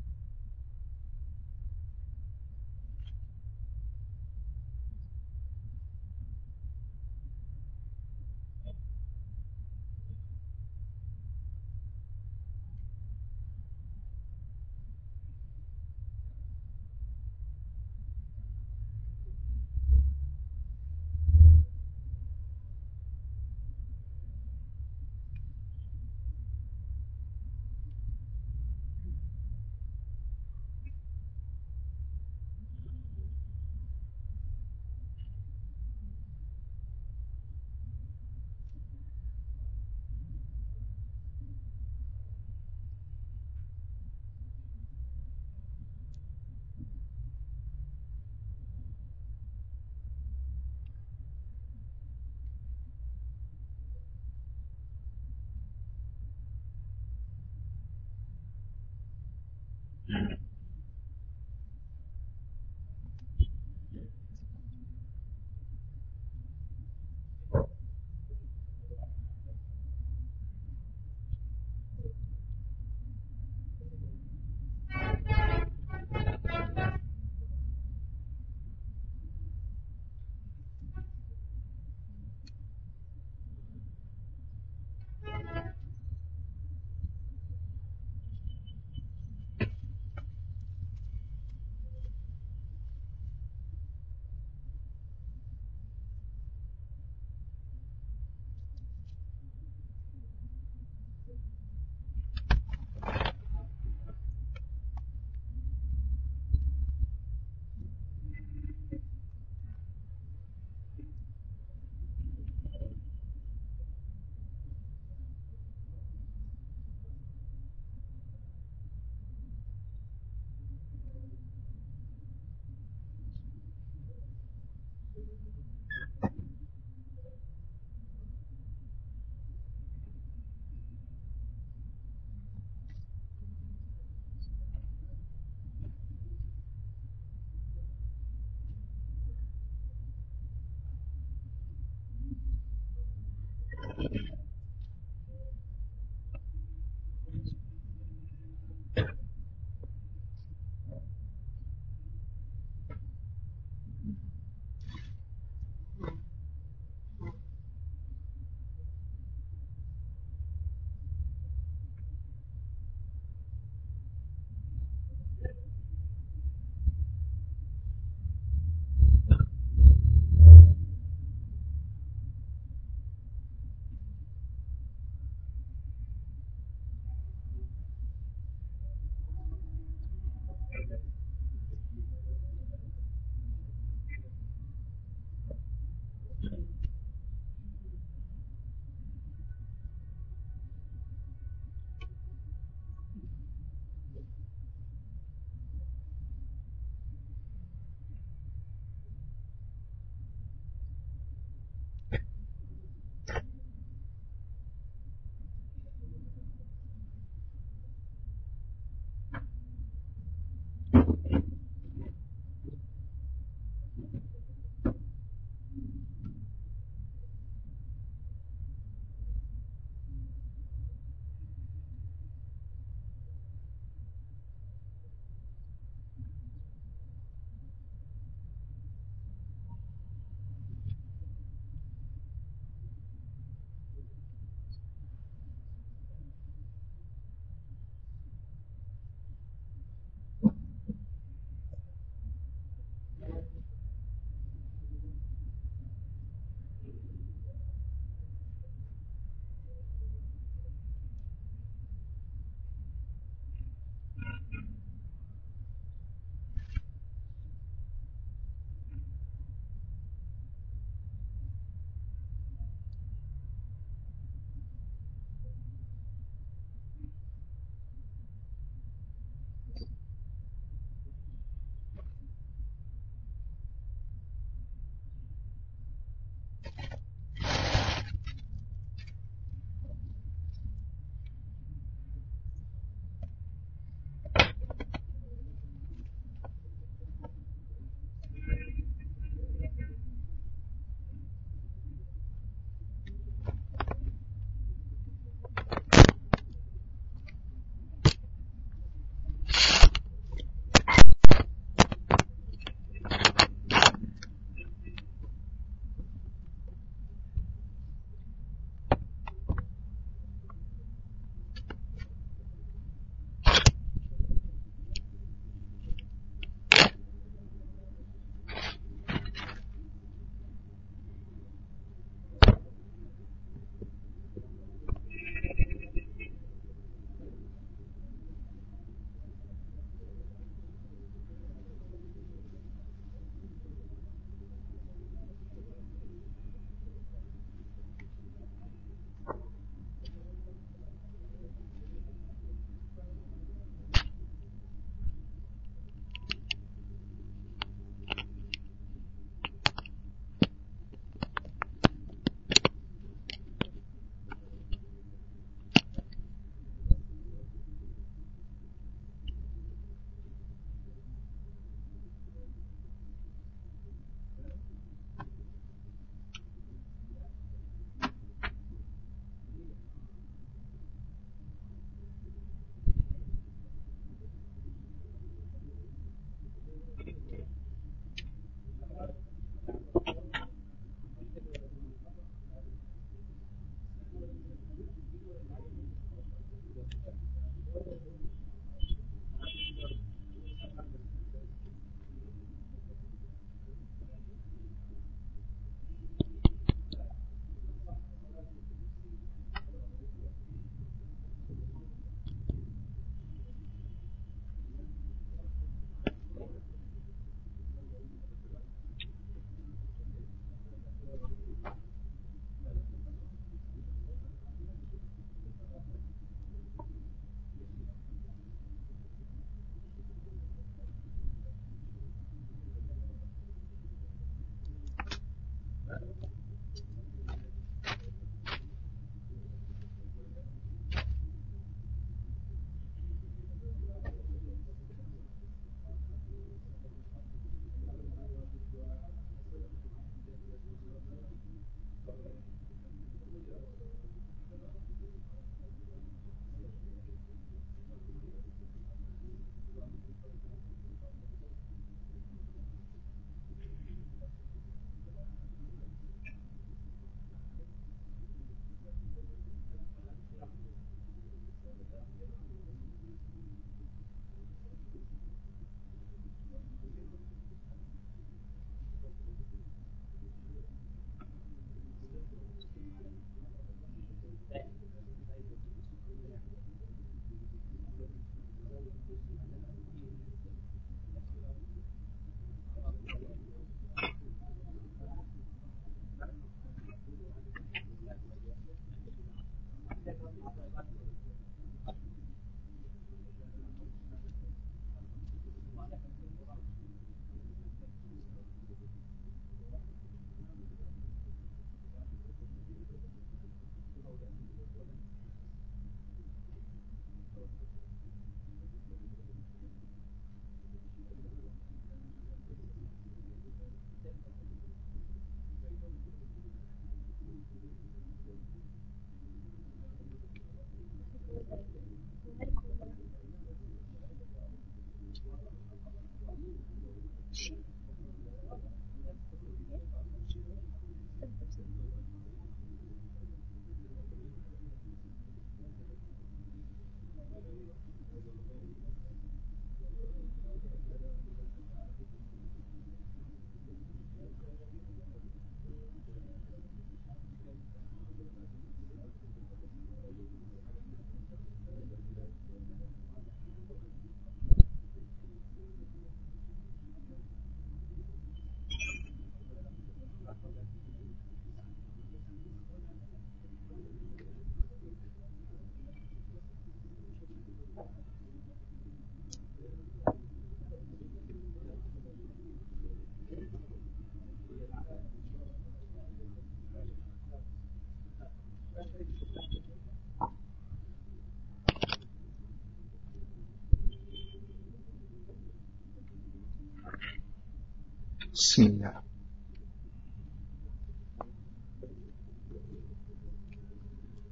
بسم الله.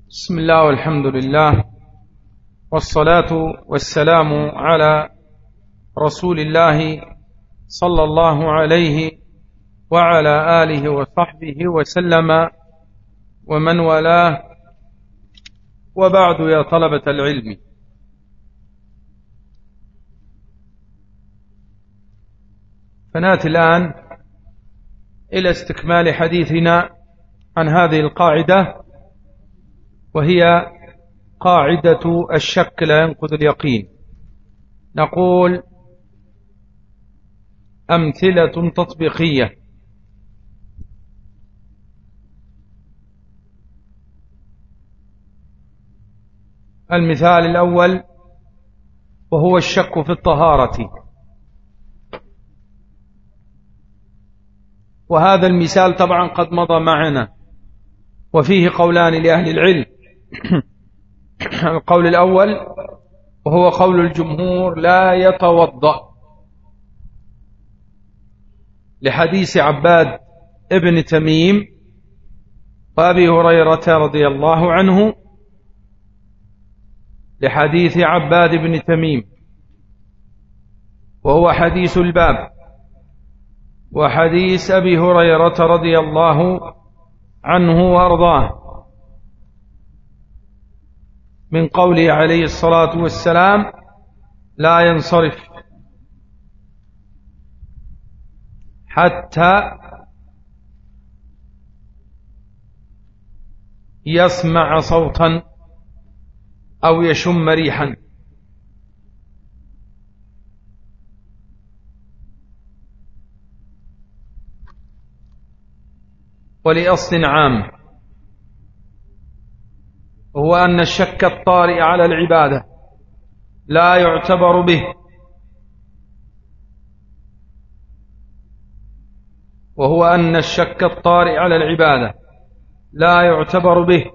بسم الله والحمد لله والصلاة والسلام على رسول الله صلى الله عليه وعلى آله وصحبه وسلم ومن والاه. وبعد يا طلبة العلم. فنأتي الآن إلى استكمال حديثنا عن هذه القاعدة وهي قاعدة الشك لا ينقذ اليقين. نقول أمثلة تطبيقية. المثال الأول وهو الشك في الطهارة. وهذا المثال طبعا قد مضى معنا. وفيه قولان لأهل العلم. (clears throat) القول الأول وهو قول الجمهور لا يتوضأ. لحديث عباد ابن تميم وأبي هريرة رضي الله عنه. لحديث عباد بن تميم. وهو حديث الباب. وحديث أبي هريرة رضي الله عنه وأرضاه. من قوله عليه الصلاة والسلام لا ينصرف حتى يسمع صوتا أو يشم ريحا. ولأصل عام. هو أن الشك الطارئ على العبادة لا يعتبر به. وهو أن الشك الطارئ على العبادة لا يعتبر به.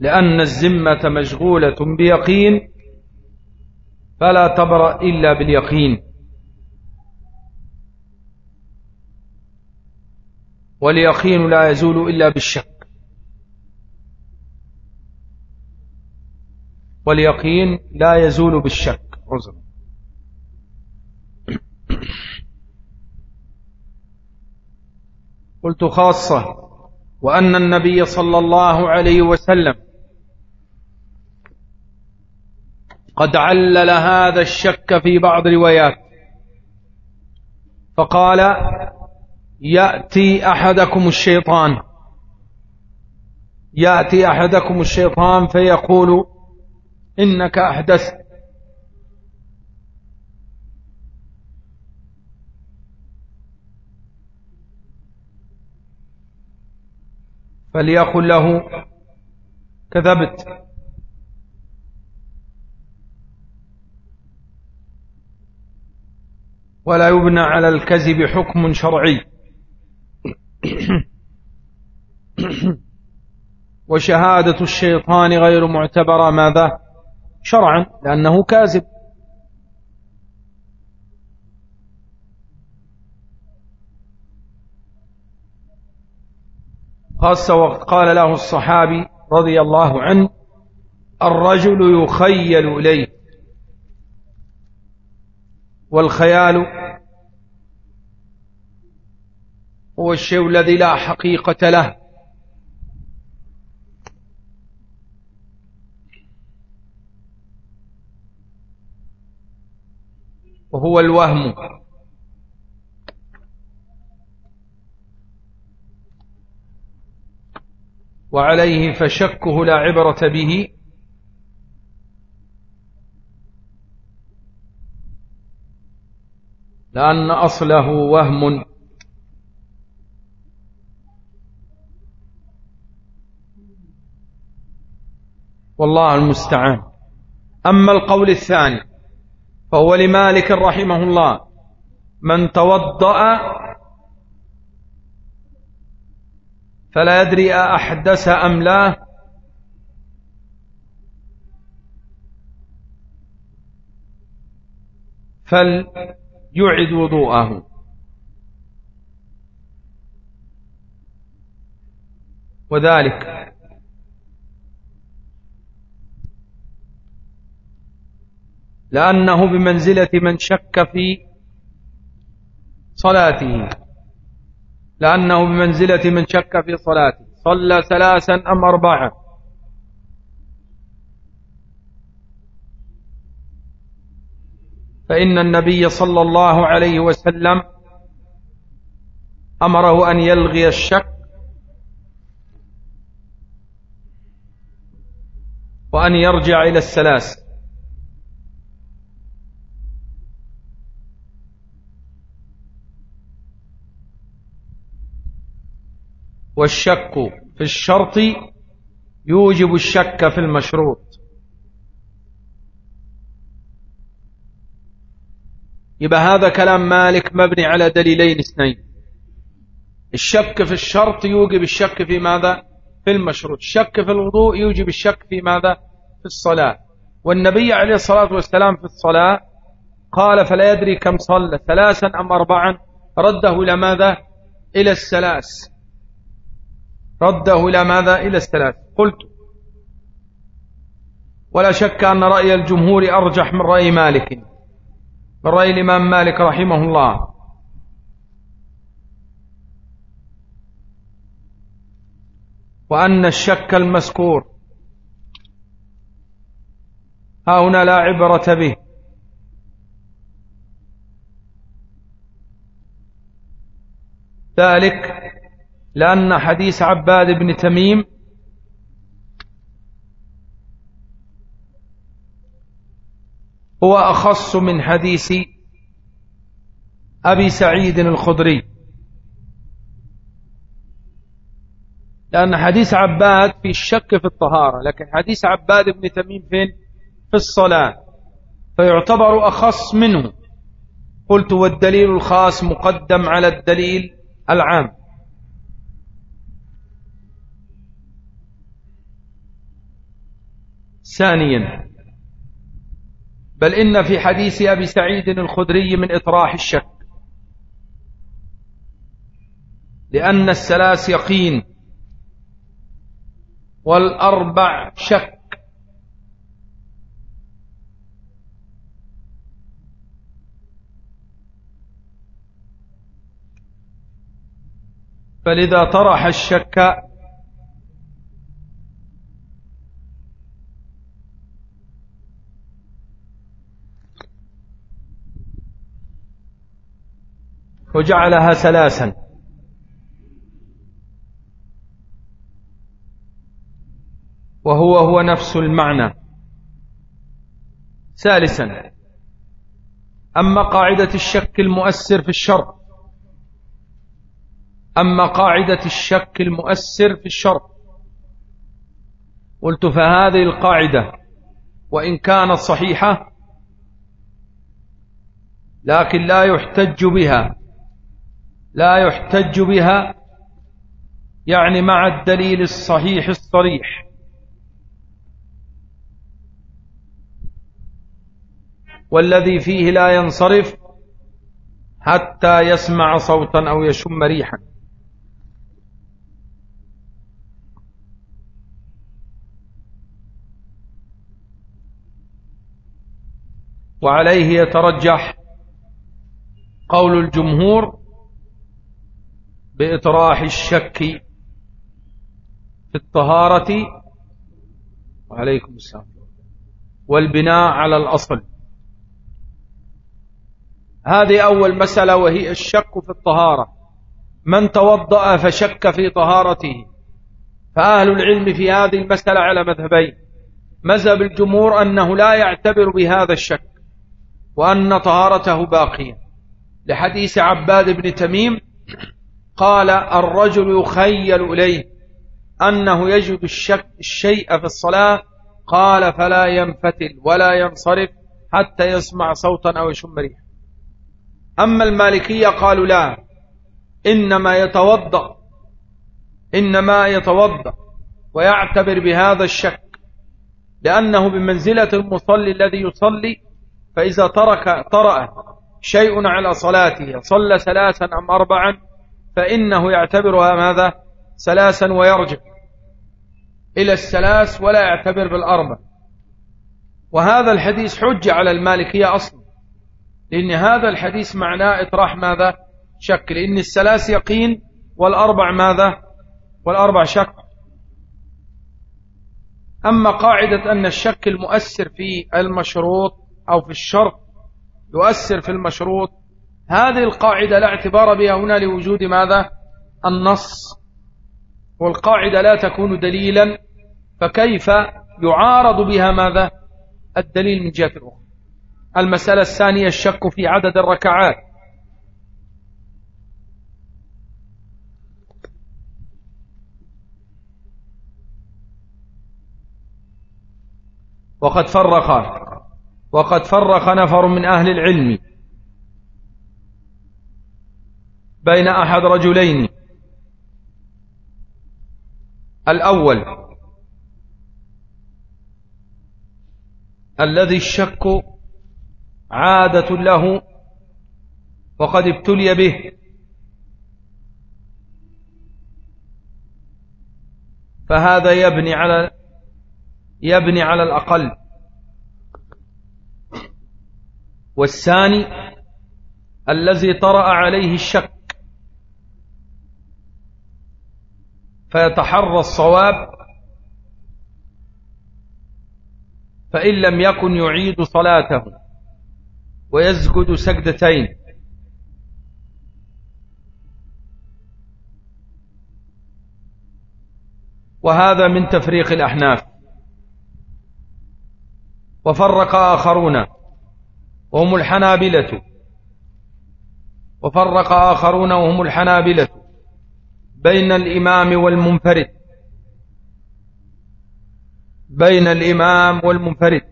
لأن الزمة مشغولة بيقين فلا تبرأ إلا باليقين. واليقين لا يزول إلا بالشك. واليقين لا يزول بالشك. عذر قلت خاصة وأن النبي صلى الله عليه وسلم قد علل هذا الشك في بعض روايات فقال يأتي أحدكم الشيطان. يأتي أحدكم الشيطان فيقول إنك أحدثت فليقل له كذبت. ولا يبنى على الكذب حكم شرعي. (coughs) وشهادة الشيطان غير معتبرة ماذا؟ شرعا لأنه كاذب. خاصة وقال له الصحابي رضي الله عنه الرجل يخيل إليه والخيال هو الشيء الذي لا حقيقة له. وهو الوهم. وعليه فشكه لا عبرة به. لأن أصله وهم. والله المستعان. أما القول الثاني فهو لمالك رحمه الله من توضأ فلا يدري أحدث أم لا. فليعد وضوءه. وذلك لأنه بمنزلة من شك في صلاته. لأنه بمنزلة من شك في صلاته. صلى ثلاثا أم أربعة فإن النبي صلى الله عليه وسلم أمره أن يلغي الشك وأن يرجع إلى السلاس والشك في الشرط يوجب الشك في المشروط. يبقى هذا كلام مالك مبني على دليلين اثنين. الشك في الشرط يوجب الشك في ماذا؟ في المشروط. الشك في الوضوء يوجب الشك في ماذا؟ في الصلاة. والنبي عليه الصلاة والسلام في الصلاة قال فلا يدري كم صلى ثلاثا أم أربعا؟ رده إلى ماذا؟ إلى الثلاث. رده إلى ماذا؟ إلى الثلاث قلت ولا شك أن رأي الجمهور أرجح من رأي مالك. من رأي الإمام مالك رحمه الله. وأن الشك المذكور. ها هنا لا عبرة به. ذلك لأن حديث عباد بن تميم هو أخص من حديث أبي سعيد الخضري لأن حديث عباد في الشك في الطهارة لكن حديث عباد بن تميم فين؟ في الصلاة. فيعتبر أخص منه. قلت والدليل الخاص مقدم على الدليل العام. ثانيا بل إن في حديث أبي سعيد الخدري من إطراح الشك لأن الثلاث يقين والأربع شك فلذا طرح الشك وجعلها ثلاثا. وهو هو نفس المعنى. ثالثا أما قاعدة الشك المؤثر في الشرط. أما قاعدة الشك المؤثر في الشرط. قلت فهذه القاعدة وإن كانت صحيحة لكن لا يحتج بها. لا يحتج بها يعني مع الدليل الصحيح الصريح. والذي فيه لا ينصرف حتى يسمع صوتا أو يشم ريحا. وعليه يترجح قول الجمهور بإطراح الشك في الطهارة. وعليكم السلام. والبناء على الأصل. هذه أول مسألة وهي الشك في الطهارة. من توضأ فشك في طهارته. فأهل العلم في هذه المسألة على مذهبين. مذهب الجمهور أنه لا يعتبر بهذا الشك وأن طهارته باقية. لحديث عباد بن تميم قال الرجل يخيل إليه أنه يجد الشك الشيء في الصلاة قال فلا ينفتل ولا ينصرف حتى يسمع صوتا أو يشم ريحا. أما المالكية قالوا لا إنما يتوضأ إنما يتوضأ ويعتبر بهذا الشك لأنه بمنزلة المصلي الذي يصلي فإذا ترك طرأ شيء على صلاته صلى ثلاثا أم أربعا فإنه يعتبرها ماذا؟ ثلاثا ويرجع إلى الثلاث ولا يعتبر بالأربع. وهذا الحديث حجة على المالكية أصلا لأن هذا الحديث معناه إطراح ماذا؟ شك لأن الثلاث يقين والأربع ماذا؟ والأربع شك. أما قاعدة أن الشك المؤثر في المشروط أو في الشرط يؤثر في المشروط هذه القاعدة لا اعتبار بها هنا لوجود ماذا؟ النص. والقاعدة لا تكون دليلا فكيف يعارض بها ماذا؟ الدليل من جهة أخرى. المسألة الثانية الشك في عدد الركعات. وقد فرق وقد فرق نفر من أهل العلم. بين أحد رجلين. الأول الذي الشك عادة له وقد ابتلي به. فهذا يبني على يبني على الأقل. والثاني الذي طرأ عليه الشك. فيتحرى الصواب فإن لم يكن يعيد صلاته ويسجد سجدتين. وهذا من تفريق الأحناف. وفرق آخرون وهم الحنابلة. وفرق آخرون وهم الحنابلة. بين الإمام والمنفرد. بين الإمام والمنفرد.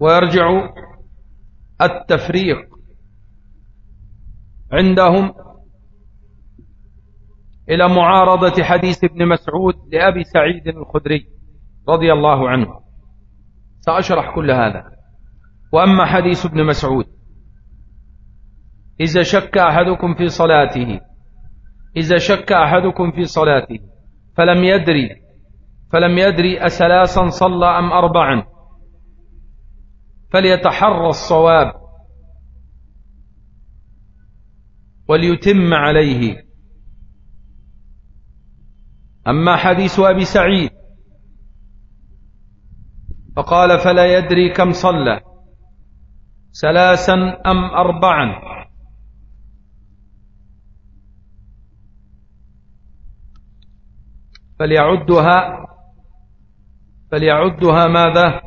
ويرجع التفريق عندهم إلى معارضة حديث ابن مسعود لأبي سعيد الخدري. رضي الله عنه. سأشرح كل هذا. وأما حديث ابن مسعود. إذا شك أحدكم في صلاته إذا شك أحدكم في صلاته فلم يدري فلم يدري أثلاثا صلى أم أربعا فليتحرى الصواب. وليتم عليه. أما حديث أبي سعيد فقال فلا يدري كم صلى ثلاثا أم أربعا فليعدها فليعدها ماذا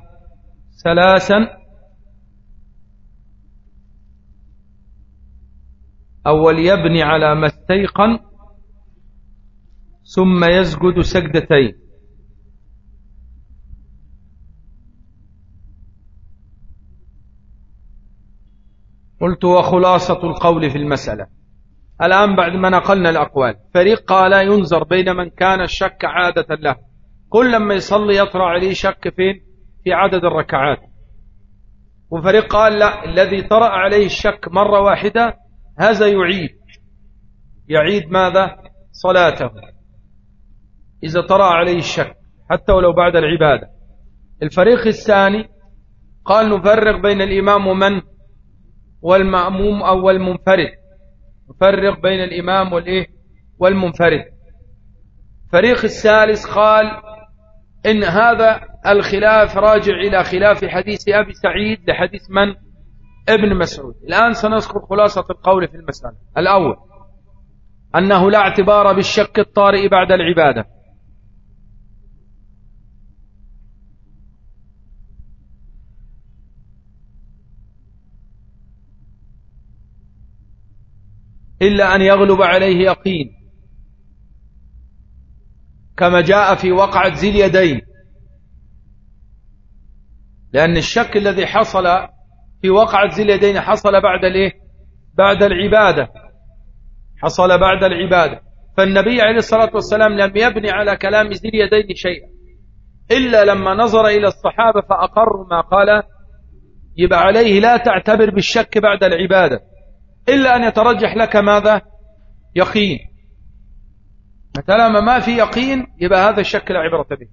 ثلاثا أو وليبني على ما استيقن ثم يسجد سجدتين قلت وخلاصة القول في المسألة. الآن بعد ما نقلنا الأقوال فريق قال ينظر بين من كان الشك عادة له. كل لما يصلي يطرع عليه شك فين؟ في عدد الركعات. وفريق قال لا الذي طرأ عليه الشك مرة واحدة هذا يعيد. يعيد ماذا؟ صلاته. إذا طرأ عليه الشك حتى ولو بعد العبادة. الفريق الثاني قال نفرق بين الإمام ومن؟ والمأموم أو المنفرد نفرق بين الإمام والإيه؟ والمنفرد. فريق الثالث قال إن هذا الخلاف راجع إلى خلاف حديث أبي سعيد لحديث من؟ ابن مسعود. الآن سنذكر خلاصة القول في المسألة. الأول أنه لا اعتبار بالشك الطارئ بعد العبادة. إلا أن يغلب عليه يقين. كما جاء في وقعة ذي اليدين. لأن الشك الذي حصل في وقعة ذي اليدين حصل بعد الإيه؟ بعد العبادة. حصل بعد العبادة. فالنبي عليه الصلاة والسلام لم يبني على كلام ذي اليدين شيئا. إلا لما نظر إلى الصحابة فأقروا ما قال. يبقى عليه لا تعتبر بالشك بعد العبادة. إلا أن يترجح لك ماذا؟ يقين. طالما ما في يقين يبقى هذا الشك لا عبرة به.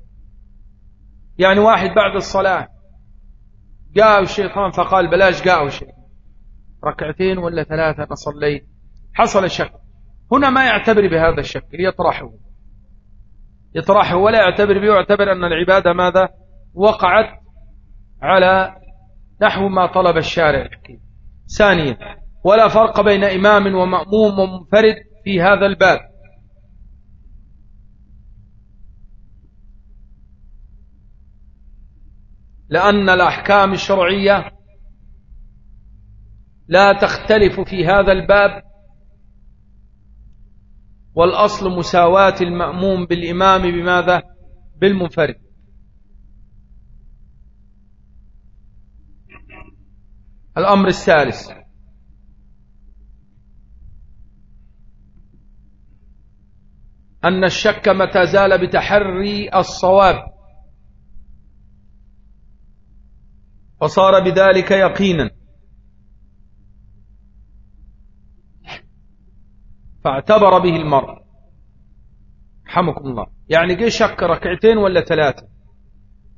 يعني واحد بعد الصلاة جاء الشيطان فقال بلاش جاء الشيطان. ركعتين ولا ثلاثة أنا صليت حصل شك. هنا ما يعتبر بهذا الشك يطرحه يطرحه ولا يعتبر به ويعتبر أن العبادة ماذا؟ وقعت على نحو ما طلب الشارع. ثانيا ولا فرق بين إمام ومأموم ومنفرد في هذا الباب. لأن الأحكام الشرعية لا تختلف في هذا الباب والأصل مساواة المأموم بالإمام بماذا؟ بالمنفرد. الأمر الثالث أن الشك متى زال بتحري الصواب. فصار بذلك يقينا. فاعتبر به المرء. حمكم الله. يعني جه شك ركعتين ولا ثلاثة.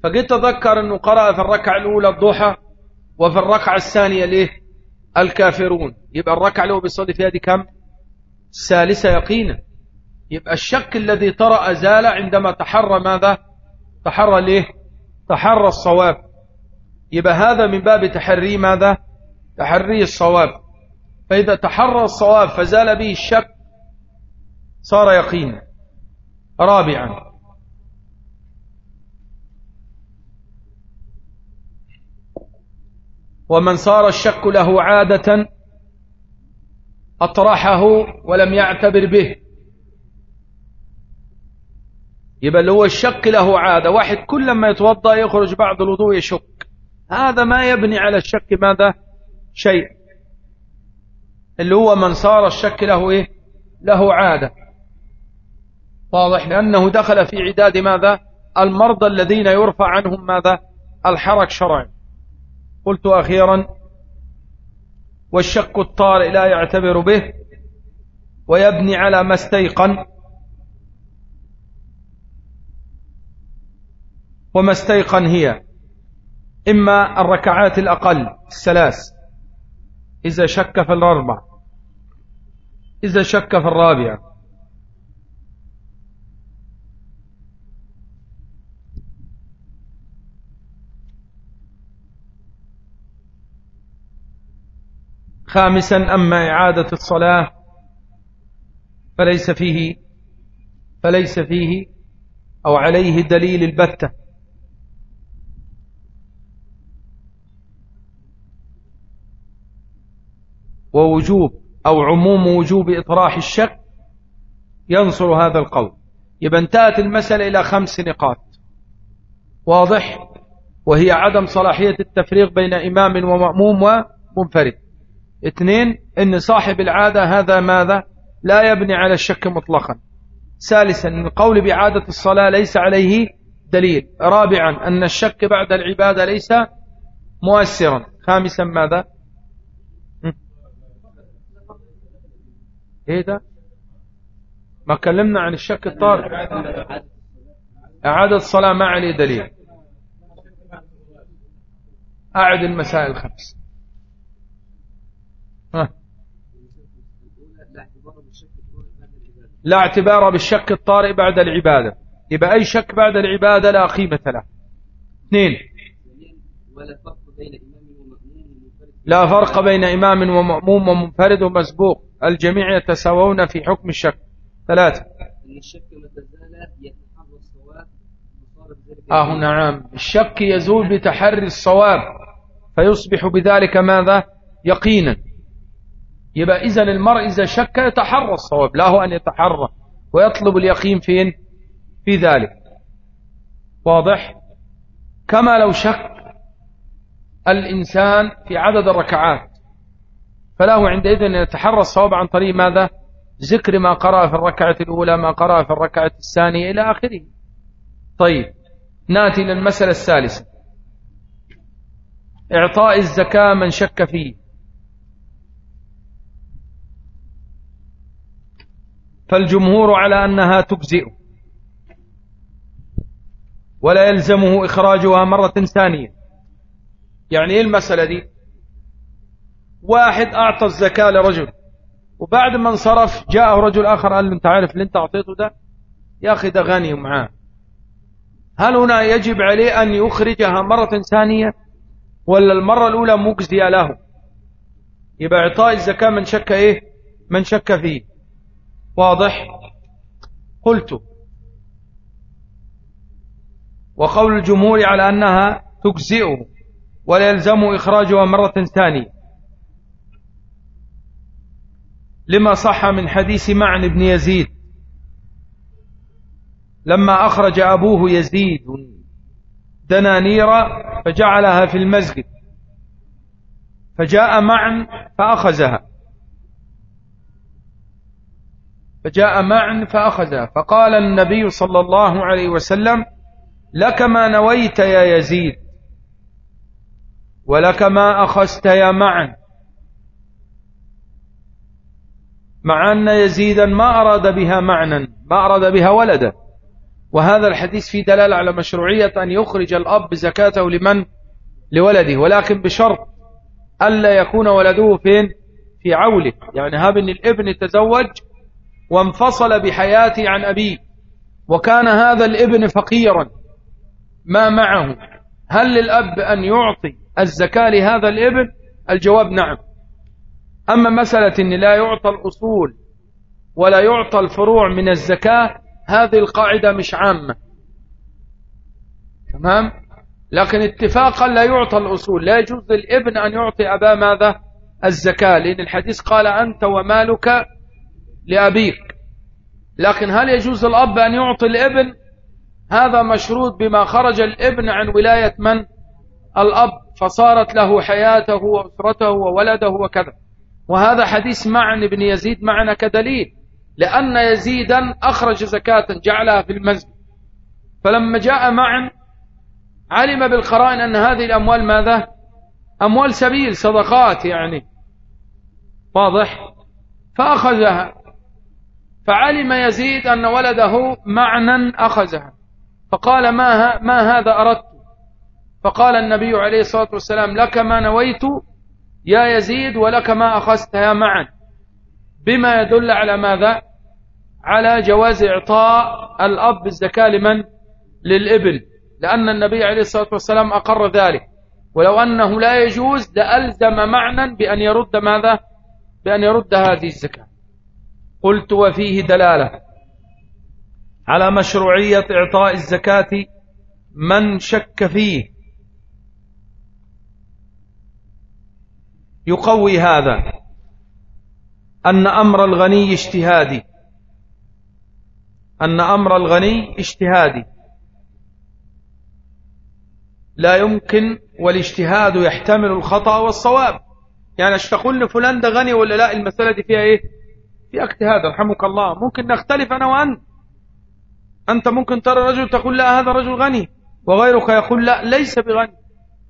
فجيت تذكر أنه قرأ في الركعة الأولى الضحى وفي الركعة الثانية ليه؟ الكافرون. يبقى الركعة اللي هو بيصلي فيها دي كم؟ الثالثة يقينا. يبقى الشك الذي طرأ زال عندما تحرى ماذا؟ تحرى ليه؟ تحرى الصواب. يبقى هذا من باب تحري ماذا؟ تحري الصواب. فإذا تحرى الصواب فزال به الشك صار يقينا. رابعا. ومن صار الشك له عادة أطرحه ولم يعتبر به. يبقى اللي هو الشك له عادة. واحد كل ما يتوضأ يخرج بعد الوضوء يشك هذا ما يبني على الشك ماذا؟ شيء. اللي هو من صار الشك له إيه؟ له عادة. واضح؟ لأنه دخل في عداد ماذا؟ المرضى الذين يرفع عنهم ماذا؟ الحرك شرعي قلت أخيرا والشك الطارئ لا يعتبر به ويبني على ما استيقن. وما استيقن هي. إما الركعات الأقل الثلاث. إذا شك في الأربع. إذا شك في الرابعة. خامسا أما إعادة الصلاة فليس فيه فليس فيه أو عليه دليل البتة. ووجوب أو عموم وجوب إطراح الشك ينصر هذا القول. يبقى انتهت المسألة إلى خمس نقاط. واضح؟ وهي عدم صلاحية التفريق بين إمام ومأموم ومنفرد. اثنين إن صاحب العادة هذا ماذا؟ لا يبني على الشك مطلقا. ثالثا القول بعادة الصلاة ليس عليه دليل. رابعا أن الشك بعد العبادة ليس مؤثرا. خامسا ماذا؟ إيه ده؟ ما كلمنا عن الشك الطارئ. إعادة الصلاة ما عليه دليل. أعد المسائل الخمس. لا اعتبار بالشك الطارئ بعد العبادة. يبقى أي شك بعد العبادة لا قيمة له. اثنين. لا فرق بين إمام ومأموم ومنفرد ومسبوق. الجميع يتساوون في حكم الشك. ثلاثة. آه نعم. الشك يزول بتحري الصواب فيصبح بذلك ماذا؟ يقينا. يبقى إذا المرء إذا شك يتحرى الصواب له أن يتحرى. ويطلب اليقين فين؟ في ذلك. واضح؟ كما لو شك الإنسان في عدد الركعات. فله عندئذ أن يتحرى الصواب عن طريق ماذا؟ ذكر ما قرأ في الركعة الأولى ما قرأ في الركعة الثانية إلى آخره. طيب نأتي للمسألة الثالثة. إعطاء الزكاة من شك فيه. فالجمهور على أنها تجزئ ولا يلزمه إخراجها مرة ثانية. يعني إيه المسألة دي؟ واحد أعطى الزكاة لرجل. وبعد ما انصرف جاءه رجل آخر قال له أنت عارف اللي أنت أعطيته ده؟ يا أخي ده غني معاه. هل هنا يجب عليه أن يخرجها مرة ثانية ولا المرة الأولى مجزية له؟ يبقى إعطاء الزكاة من شك إيه؟ من شك فيه. واضح؟ قلت. وقول الجمهور على أنها تجزئه ولا يلزم إخراجها مرة ثانية. لما صح من حديث معن بن يزيد. لما أخرج أبوه يزيد دنانير فجعلها في المسجد. فجاء معن فأخذها. فجاء معن فأخذها. فقال النبي صلى الله عليه وسلم لك ما نويت يا يزيد ولك ما أخذت يا معن. مع أن يزيدا ما أراد بها معنى ما أراد بها ولدا. وهذا الحديث في دلالة على مشروعية أن يخرج الأب زكاته لمن؟ لولده. ولكن بشرط ألا يكون ولده فين في عوله. يعني هاب أن الابن تزوج وانفصل بحياته عن أبيه. وكان هذا الابن فقيرا. ما معه. هل للأب أن يعطي الزكاة لهذا الابن؟ الجواب نعم. أما مسألة أن لا يعطى الأصول ولا يعطى الفروع من الزكاة هذه القاعدة مش عامة. تمام؟ لكن اتفاقا لا يعطى الأصول. لا يجوز للابن أن يعطي أبا ماذا؟ الزكاة لأن الحديث قال أنت ومالك لأبيك. لكن هل يجوز الأب أن يعطي الابن؟ هذا مشروط بما خرج الابن عن ولاية من؟ الأب فصارت له حياته وأسرته وولده وكذا. وهذا حديث معن بن يزيد معنا كدليل لأن يزيدا أخرج زكاة جعلها في المسجد. فلما جاء معن علم بالقرائن أن هذه الأموال ماذا؟ أموال سبيل صدقات يعني. واضح؟ فأخذها. فعلم يزيد أن ولده معنا أخذها. فقال ما, ما هذا أردت؟ فقال النبي عليه الصلاة والسلام لك ما نويت يا يزيد ولك ما أخذتها معا بما يدل على ماذا؟ على جواز إعطاء الأب الزكاة لمن؟ للإبن لأن النبي عليه الصلاة والسلام أقر ذلك. ولو أنه لا يجوز لألزم معنى بأن يرد ماذا؟ بأن يرد هذه الزكاة. قلت وفيه دلالة على مشروعية إعطاء الزكاة من شك فيه. يقوي هذا أن أمر الغني اجتهادي. أن أمر الغني اجتهادي. لا يمكن والاجتهاد يحتمل الخطأ والصواب. يعني إيش تقول لفلان ده غني ولا لا؟ المسألة دي فيها إيه؟ في اجتهاد رحمك الله. ممكن نختلف أنا وأنت. أنت ممكن ترى رجل تقول لا هذا رجل غني وغيرك يقول لا ليس بغني.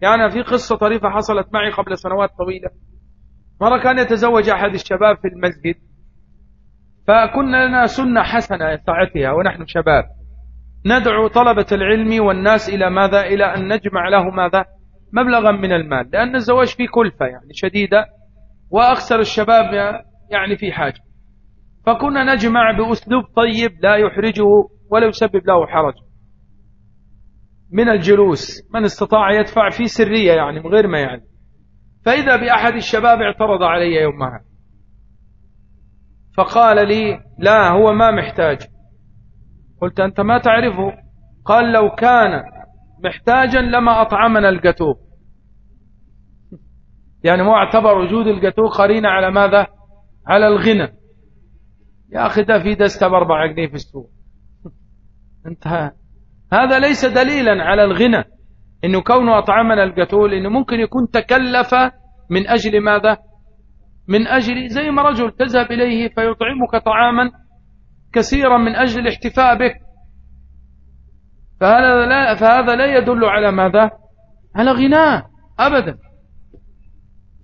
يعني في قصة طريفة حصلت معي قبل سنوات طويلة. مرة كان يتزوج أحد الشباب في المسجد. فكنا لنا سنة حسنة ساعتها ونحن شباب. ندعو طلبة العلم والناس إلى ماذا؟ إلى أن نجمع له ماذا؟ مبلغا من المال. لأن الزواج فيه كلفة يعني شديدة وأكثر الشباب يعني في حاجة. فكنا نجمع بأسلوب طيب لا يحرجه ولا يسبب له حرج. من الجلوس. من استطاع يدفع في سرية يعني من غير ما يعني. فإذا بأحد الشباب اعترض علي يومها فقال لي لا هو ما محتاج. قلت أنت ما تعرفه؟ قال لو كان محتاجا لما أطعمنا القتوب يعني هو اعتبر وجود القتوب قرينة على ماذا؟ على الغنى. يا أخي ده في دستة بأربعة جنيه في السوق. انتهى. هذا ليس دليلا على الغنى. إنه كونه اطعمنا القتول إنه ممكن يكون تكلف من أجل ماذا؟ من أجل زي ما رجل تذهب إليه فيطعمك طعاما كثيرا من أجل الاحتفاء بك فهذا لا, فهذا لا يدل على ماذا؟ على غناه أبدا.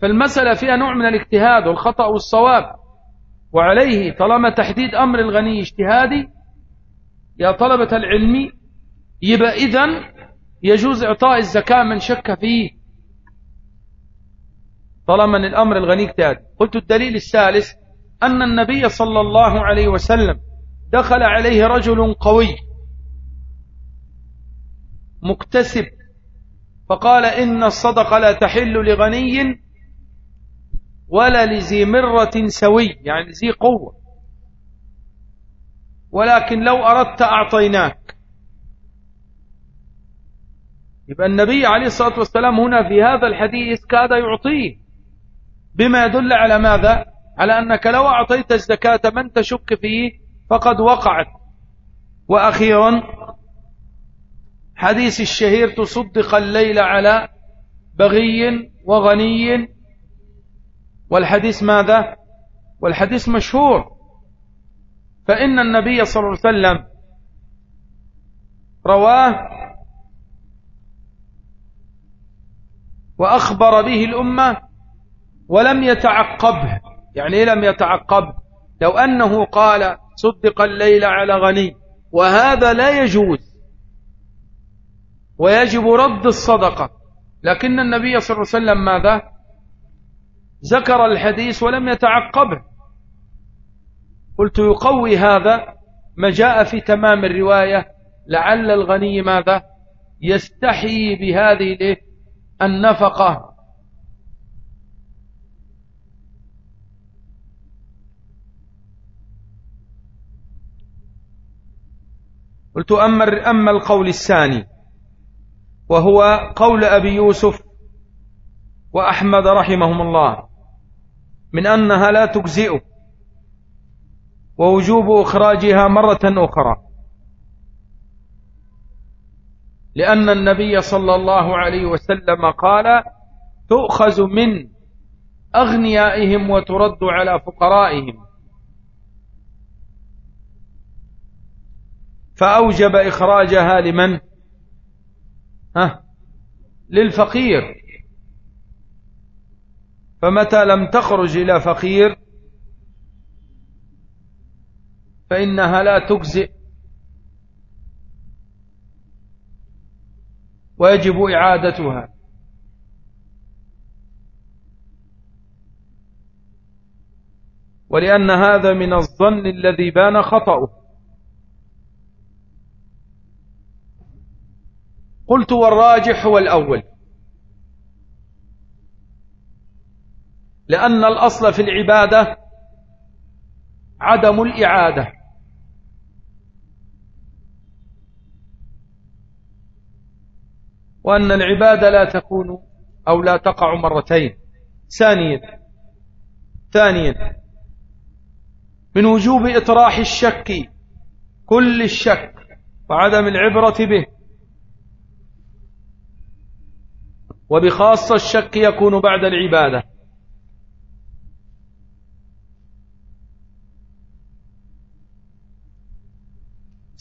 فالمسألة فيها نوع من الاجتهاد والخطأ والصواب. وعليه طالما تحديد أمر الغني اجتهادي يا طلبة العلم يبقى إذن يجوز إعطاء الزكاة من شك فيه. طالما أن الأمر الغني اجتهادي قلت الدليل الثالث أن النبي صلى الله عليه وسلم دخل عليه رجل قوي مكتسب فقال إن الصدقة لا تحل لغني ولا لذي مرة سوي يعني ذي قوة. ولكن لو أردت أعطيناك يبقى النبي عليه الصلاة والسلام هنا في هذا الحديث كاد يعطيه. بما يدل على ماذا؟ على أنك لو أعطيت الزكاة من تشك فيه فقد وقعت. وأخيرا حديث الشهير تصدق الليل على بغي وغني. والحديث ماذا؟ والحديث مشهور. فإن النبي صلى الله عليه وسلم رواه وأخبر به الأمة ولم يتعقبه. يعني إيه لم يتعقبه؟ لو أنه قال صدق الليل على غني وهذا لا يجوز ويجب رد الصدقة. لكن النبي صلى الله عليه وسلم ماذا؟ ذكر الحديث ولم يتعقبه. قلت يقوي هذا ما جاء في تمام الرواية لعل الغني ماذا؟ يستحي بهذه النفقة. قلت أما, أما القول الثاني وهو قول أبي يوسف وأحمد رحمهم الله من أنها لا تجزئ ووجوب إخراجها مرة أخرى. لأن النبي صلى الله عليه وسلم قال تؤخذ من أغنيائهم وترد على فقرائهم. فأوجب إخراجها لمن؟ ها؟ للفقير. فمتى لم تخرج إلى فقير فإنها لا تجزئ ويجب إعادتها. ولأن هذا من الظن الذي بان خطأه. قلت والراجح هو الأول. لأن الأصل في العبادة عدم الإعادة. وأن العبادة لا تكون أو لا تقع مرتين. ثانيا ثانيا من وجوب إطراح الشك كل الشك وعدم العبرة به. وبخاصة الشك يكون بعد العبادة.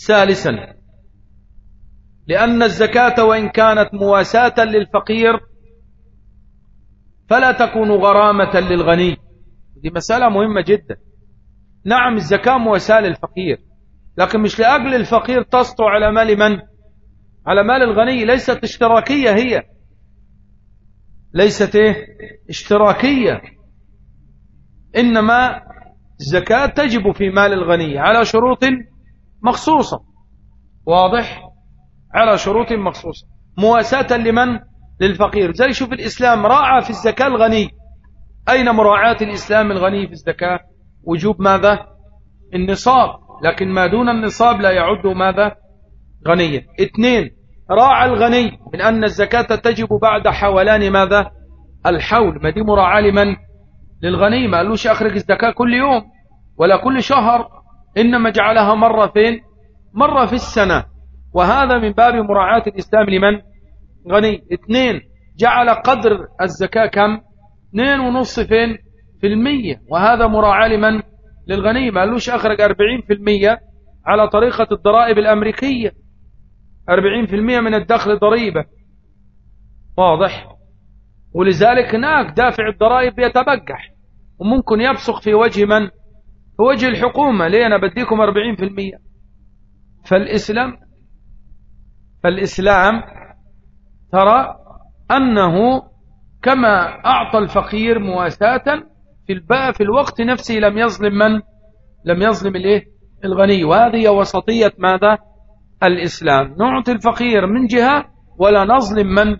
ثالثا لأن الزكاة وإن كانت مواساة للفقير فلا تكون غرامة للغني. دي مسألة مهمة جدا. نعم الزكاة مواساة للفقير لكن مش لأجل الفقير تسطو على مال من؟ على مال الغني ليست اشتراكية هي. ليست إيه؟ اشتراكية. إنما الزكاة تجب في مال الغني على شروط مخصوصة. واضح؟ على شروط مخصوصة. مواساة لمن؟ للفقير. زي شوف الإسلام راعى في الزكاة الغني. أين مراعاة الإسلام الغني في الزكاة؟ وجوب ماذا؟ النصاب. لكن ما دون النصاب لا يعد ماذا؟ غنيا. اثنين راعى الغني من أن الزكاة تجب بعد حولان ماذا؟ الحول. ما دي مراعاة لمن؟ للغني. ما قالوش أخرج الزكاة كل يوم ولا كل شهر. إنما جعلها مرة فين؟ مرة في السنة. وهذا من باب مراعاة الإسلام لمن؟ غني. اثنين جعل قدر الزكاة كم؟ اثنين ونص فين في المية. وهذا مراعاة لمن؟ للغني. ما قالوش أخرج أربعين في المية على طريقة الضرائب الأمريكية. أربعين في المية من الدخل ضريبة. واضح؟ ولذلك هناك دافع الضرائب يتبجح. وممكن يبصق في وجه من؟ في وجه الحكومة. ليه؟ أنا بديكم أربعين في المية. فالإسلام فالإسلام ترى أنه كما أعطى الفقير مواساة في في الوقت نفسه لم يظلم من؟ لم يظلم الإيه؟ الغني. وهذه وسطية ماذا؟ الإسلام. نعطي الفقير من جهة ولا نظلم من؟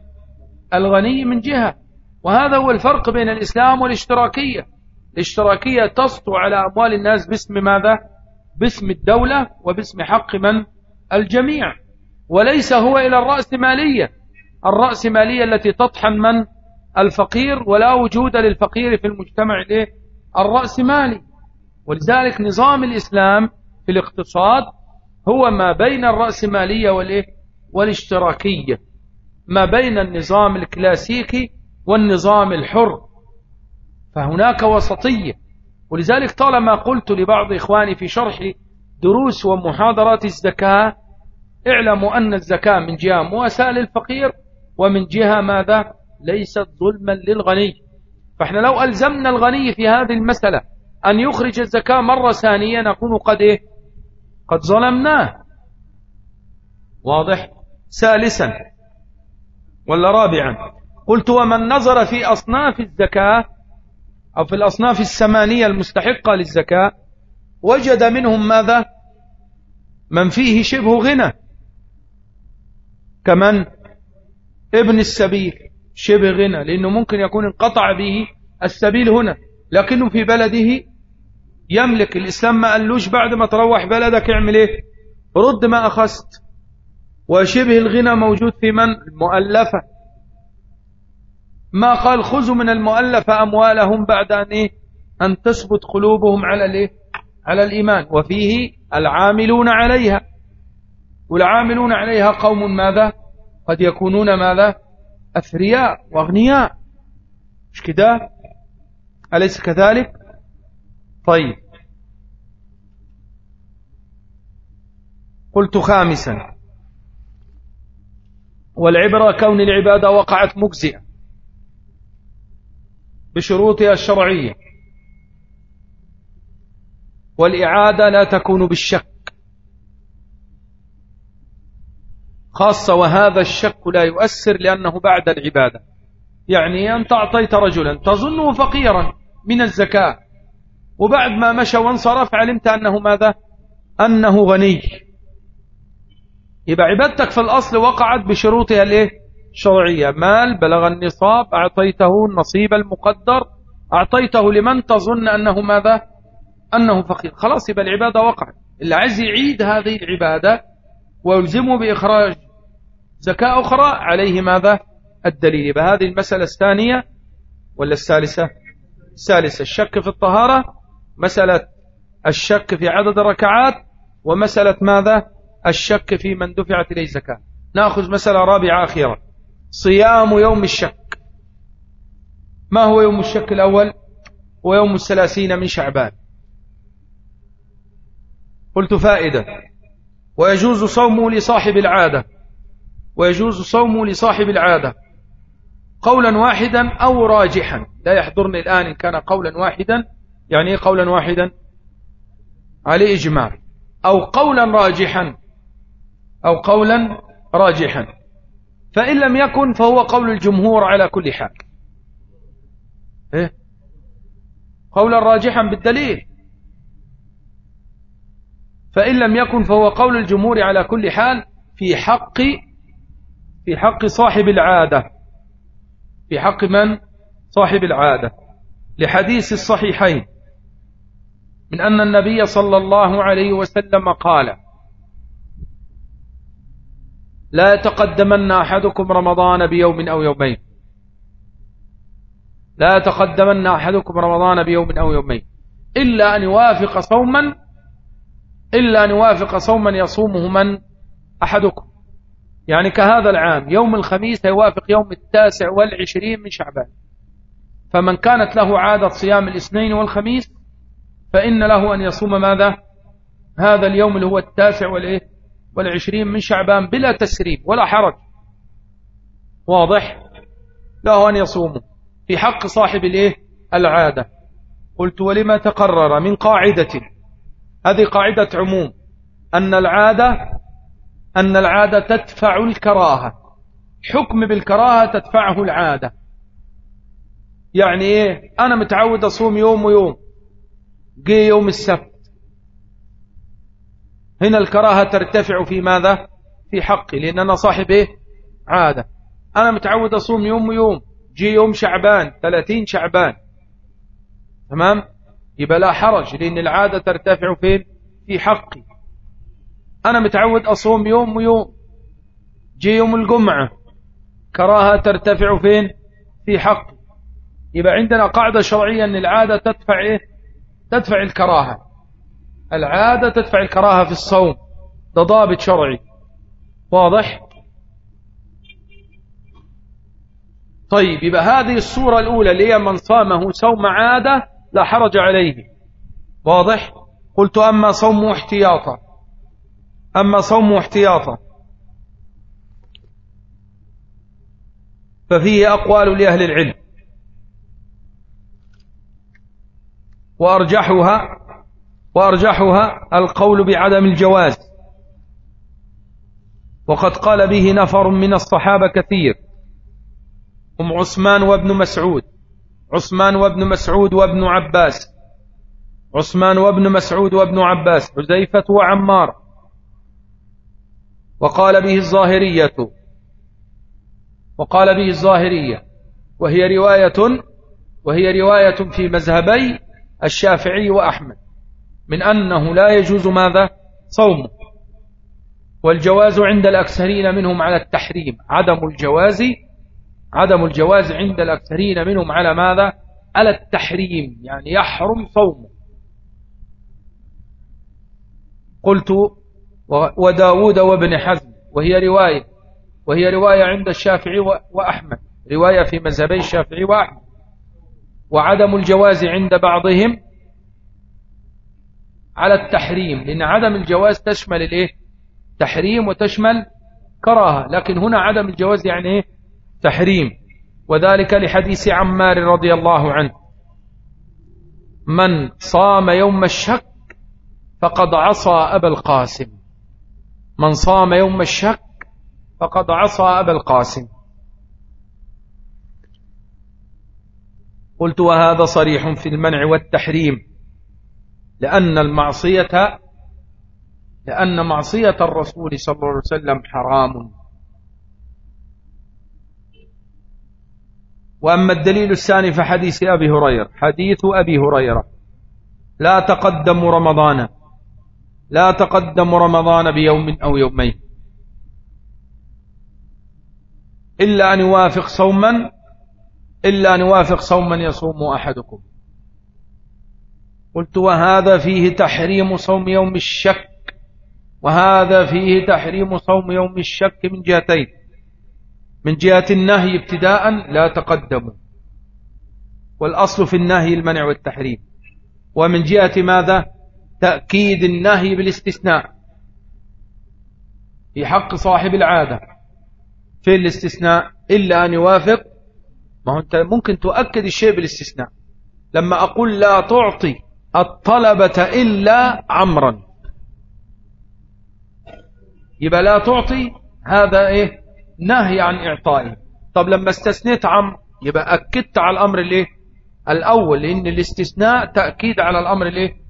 الغني من جهة. وهذا هو الفرق بين الإسلام والاشتراكية. الاشتراكية تسطو على أموال الناس باسم ماذا؟ باسم الدولة وباسم حق من؟ الجميع. وليس هو إلى الرأسمالية الرأسمالية التي تطحن من؟ الفقير ولا وجود للفقير في المجتمع. الرأسمالي ولذلك نظام الإسلام في الاقتصاد هو ما بين الرأسمالية والاشتراكية. ما بين النظام الكلاسيكي والنظام الحر. فهناك وسطية. ولذلك طالما قلت لبعض إخواني في شرح دروس ومحاضرات الزكاة اعلموا أن الزكاة من جهة مواساة للفقير ومن جهة ماذا؟ ليست ظلما للغني. فإحنا لو ألزمنا الغني في هذه المسألة أن يخرج الزكاة مرة ثانية نكون قد إيه؟ قد ظلمناه. واضح؟ ثالثا ولا رابعا؟ قلت ومن نظر في أصناف الزكاة أو في الأصناف الثمانية المستحقة للزكاة وجد منهم ماذا؟ من فيه شبه غنى. كمن؟ ابن السبيل. شبه غنى لأنه ممكن يكون انقطع به السبيل هنا لكنه في بلده يملك. الإسلام ما قالوش بعد ما تروح بلدك اعمل إيه؟ رد ما أخذت. وشبه الغنى موجود في من؟ المؤلفة. ما قال خذوا من المؤلفة أموالهم بعد أن إيه؟ أن تثبت قلوبهم على الإيه؟ على الإيمان. وفيه العاملون عليها. والعاملون عليها قوم ماذا؟ قد يكونون ماذا؟ أثرياء وأغنياء. مش كده؟ أليس كذلك؟ طيب. قلت خامسا. والعبرة كون العبادة وقعت مجزئة بشروطها الشرعية. والإعادة لا تكون بالشك. خاصة وهذا الشك لا يؤثر لأنه بعد العبادة. يعني أنت أعطيت رجلا تظنه فقيرا من الزكاة. وبعد ما مشى وانصرف علمت أنه ماذا؟ أنه غني. يبقى عبادتك في الأصل وقعت بشروطها الإيه؟ شرعية مال بلغ النصاب أعطيته النصيب المقدر أعطيته لمن تظن أنه ماذا؟ أنه فقير. خلاص يبقى العبادة وقعت. اللي عايز يعيد هذه العبادة ويلزمه بإخراج زكاة أخرى عليه ماذا؟ الدليل. يبقى هذه المسألة الثانية ولا الثالثة؟ الثالثة الشك في الطهارة مسألة الشك في عدد الركعات ومسألة ماذا؟ الشك في من دفعت إليه زكاة نأخذ مسألة رابعة أخيرة صيام يوم الشك. ما هو يوم الشك الأول؟ ويوم الثلاثين من شعبان. قلت فائدة. ويجوز صومه لصاحب العادة. ويجوز صومه لصاحب العادة قولا واحدا أو راجحا. لا يحضرني الآن إن كان قولا واحدا. يعني إيه قولا واحدا؟ عليه إجماع. أو قولا راجحا. أو قولا راجحا. فإن لم يكن فهو قول الجمهور على كل حال. إيه؟ قولا راجحا بالدليل. فإن لم يكن فهو قول الجمهور على كل حال في حق في حق صاحب العادة. في حق من؟ صاحب العادة. لحديث الصحيحين. من أن النبي صلى الله عليه وسلم قال لا يتقدمن أحدكم رمضان بيوم أو يومين. لا يتقدمن أحدكم رمضان بيوم أو يومين. إلا أن يوافق صوما إلا أن يوافق صوما يصومه من؟ أحدكم. يعني كهذا العام يوم الخميس يوافق يوم التاسع والعشرين من شعبان. فمن كانت له عادة صيام الاثنين والخميس فإن له أن يصوم ماذا؟ هذا اليوم اللي هو التاسع والإيه؟ والعشرين من شعبان بلا تسريب ولا حرج. واضح؟ له أن يصومه في حق صاحب الإيه؟ العادة. قلت ولما تقرر من قاعدة؟ هذه قاعدة عموم. أن العادة أن العادة تدفع الكراهة. حكم بالكراهة تدفعه العادة. يعني إيه؟ أنا متعود أصوم يوم ويوم. جي يوم السبت. هنا الكراهة ترتفع في ماذا؟ في حقي لأن أنا صاحب إيه؟ عادة. أنا متعود أصوم يوم ويوم. جي يوم شعبان 30 شعبان. تمام؟ يبقى لا حرج لأن العادة ترتفع فين؟ في حقي. أنا متعود أصوم يوم ويوم. جي يوم الجمعة. كراهة ترتفع فين؟ في حقي يبقى عندنا قاعدة شرعية أن العادة تدفع إيه؟ تدفع الكراهة. العادة تدفع الكراهة في الصوم. ده ضابط شرعي. واضح؟ طيب يبقى هذه الصورة الأولى اللي هي من صامه صوم عادة لا حرج عليه. واضح؟ قلت أما صوم احتياطا. أما صوم احتياطا ففيه أقوال لأهل العلم. وأرجحها وأرجحها القول بعدم الجواز. وقد قال به نفر من الصحابة كثير. هم عثمان وابن مسعود. عثمان وابن مسعود وابن عباس. عثمان وابن مسعود وابن عباس. حذيفة وعمار. وقال به الظاهرية. وقال به الظاهرية. وهي رواية وهي رواية في مذهبي الشافعي وأحمد. من أنه لا يجوز ماذا؟ صومه والجواز عند الأكثرين منهم على التحريم. عدم الجواز عدم الجواز عند الأكثرين منهم على ماذا؟ على التحريم. يعني يحرم صومه. قلت وداود وابن حزم وهي رواية وهي رواية عند الشافعي وأحمد رواية في مذهبي الشافعي وأحمد. وعدم الجواز عند بعضهم على التحريم لأن عدم الجواز تشمل الإيه؟ تحريم وتشمل كراهة لكن هنا عدم الجواز يعني إيه؟ تحريم. وذلك لحديث عمار رضي الله عنه. من صام يوم الشك فقد عصى أبا القاسم. من صام يوم الشك فقد عصى أبا القاسم. قلت وهذا صريح في المنع والتحريم لأن المعصية لأن معصية الرسول صلى الله عليه وسلم حرام. وأما الدليل الثاني فحديث أبي هريرة حديث أبي هريرة لا تقدم رمضان. لا تقدم رمضان بيوم أو يومين. إلا أن يوافق صوما إلا أن يوافق صوما يصوم أحدكم. قلت وهذا فيه تحريم صوم يوم الشك وهذا فيه تحريم صوم يوم الشك من جهتين. من جهة النهي ابتداء لا تقدموا والأصل في النهي المنع والتحريم. ومن جهة ماذا؟ تأكيد النهي بالاستثناء في حق صاحب العادة في الاستثناء إلا أن يوافق. ما هو أنت ممكن تؤكد الشيء بالاستثناء. لما أقول لا تعطي الطلبة إلا عمرا. يبقى لا تعطي هذا إيه؟ نهي عن إعطائه. طب لما استثنيت عمرو يبقى أكدت على الأمر الإيه؟ الأول لأن الاستثناء تأكيد على الأمر الإيه؟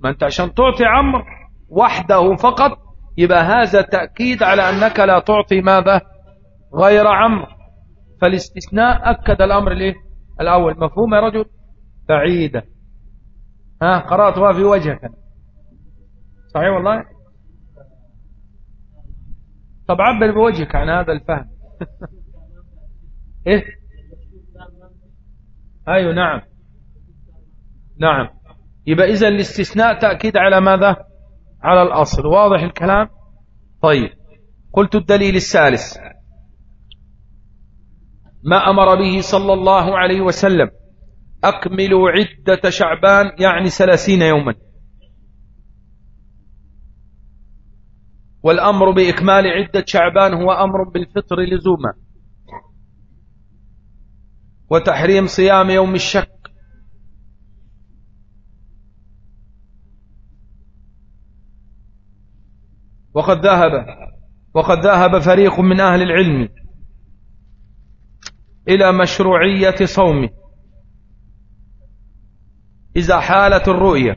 ما أنت عشان تعطي عمرو وحده فقط يبقى هذا تأكيد على أنك لا تعطي ماذا؟ غير عمرو. فالاستثناء أكد الأمر الإيه الأول مفهوم يا رجل؟ بعيدة. ها قرأتها في وجهك. صحيح والله؟ طب عبر بوجهك عن هذا الفهم. (laughs) إيه؟ أيوه نعم. نعم. يبقى إذا الاستثناء تأكيد على ماذا؟ على الأصل. واضح الكلام؟ طيب. قلت الدليل الثالث. ما أمر به صلى الله عليه وسلم. أكملوا عدة شعبان يعني ثلاثين يوما. والأمر بإكمال عدة شعبان هو أمر بالفطر لزوما. وتحريم صيام يوم الشك. وقد ذهب وقد ذهب فريق من أهل العلم إلى مشروعية صومه. إذا حالت الرؤية.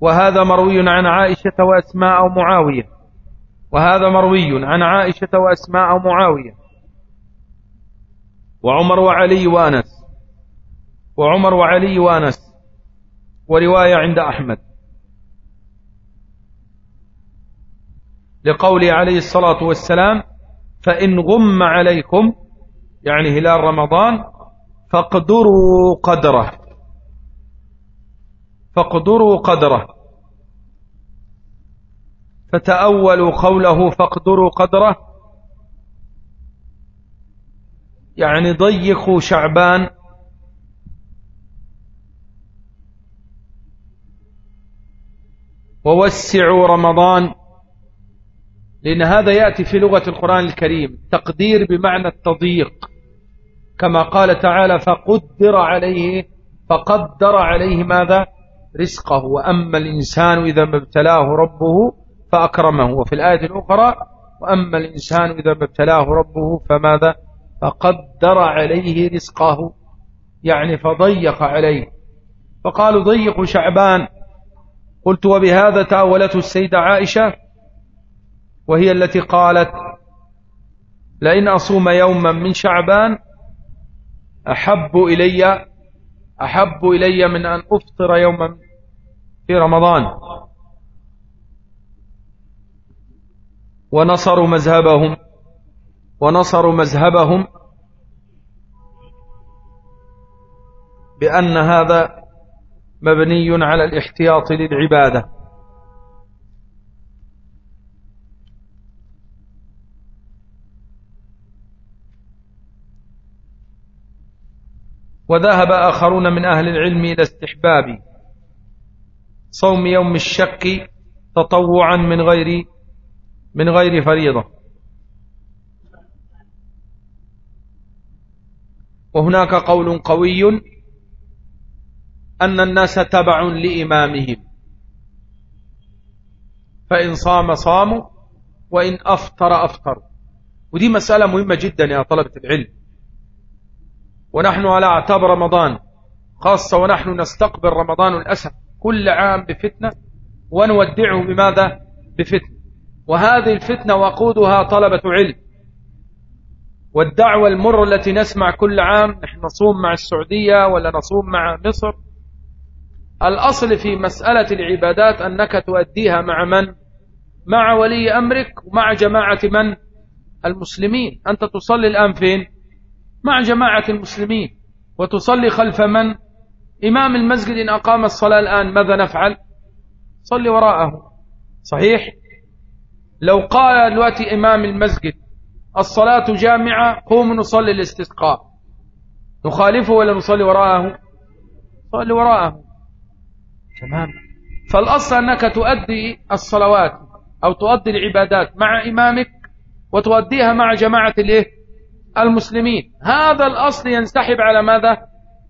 وهذا مروي عن عائشة وأسماء ومعاوية وهذا مروي عن عائشة وأسماء ومعاوية وعمر وعلي وأنس. وعمر وعلي وأنس. ورواية عند أحمد. لقوله عليه الصلاة والسلام فإن غم عليكم يعني هلال رمضان فاقدروا قدره فاقدروا قدره فتأولوا قوله فاقدروا قدره يعني ضيقوا شعبان ووسعوا رمضان. لأن هذا يأتي في لغة القرآن الكريم. تقدير بمعنى التضييق. كما قال تعالى فقدر عليه فقدر عليه ماذا؟ رزقه. وأما الإنسان إذا ما ابتلاه ربه فأكرمه. وفي الآية الأخرى وأما الإنسان إذا ما ابتلاه ربه فماذا؟ فقدر عليه رزقه. يعني فضيق عليه. فقالوا ضيقوا شعبان. قلت وبهذا تأولته السيدة عائشة وهي التي قالت لئن أصوم يوما من شعبان أحب إلي أحب إلي من أن أفطر يوما في رمضان. ونصروا مذهبهم ونصروا مذهبهم بأن هذا مبني على الاحتياط للعبادة. وذهب آخرون من أهل العلم إلى استحباب صوم يوم الشك تطوعا من غير من غير فريضة. وهناك قول قوي أن الناس تبع لإمامهم. فإن صام صاموا وإن أفطر أفطر ودي مسألة مهمة جدا يا طلبة العلم. ونحن على أعتاب رمضان خاصة ونحن نستقبل رمضان الأسف كل عام بفتنة ونودعه بماذا؟ بفتنة. وهذه الفتنة وقودها طلبة علم والدعوة المر التي نسمع كل عام نحن نصوم مع السعودية ولا نصوم مع مصر الأصل في مسألة العبادات أنك تؤديها مع من؟ مع ولي أمرك ومع جماعة من؟ المسلمين. أنت تصلي الآن فين؟ مع جماعة المسلمين. وتصلي خلف من؟ إمام المسجد إن أقام الصلاة الآن ماذا نفعل؟ صلي وراءه. صحيح؟ لو قال دلوقتي إمام المسجد الصلاة جامعة قوم نصلي الاستسقاء. نخالفه ولا نصلي وراءه؟ صلي وراءه. تمام. فالأصل أنك تؤدي الصلوات أو تؤدي العبادات مع إمامك وتؤديها مع جماعة الإيه؟ المسلمين. هذا الأصل ينسحب على ماذا؟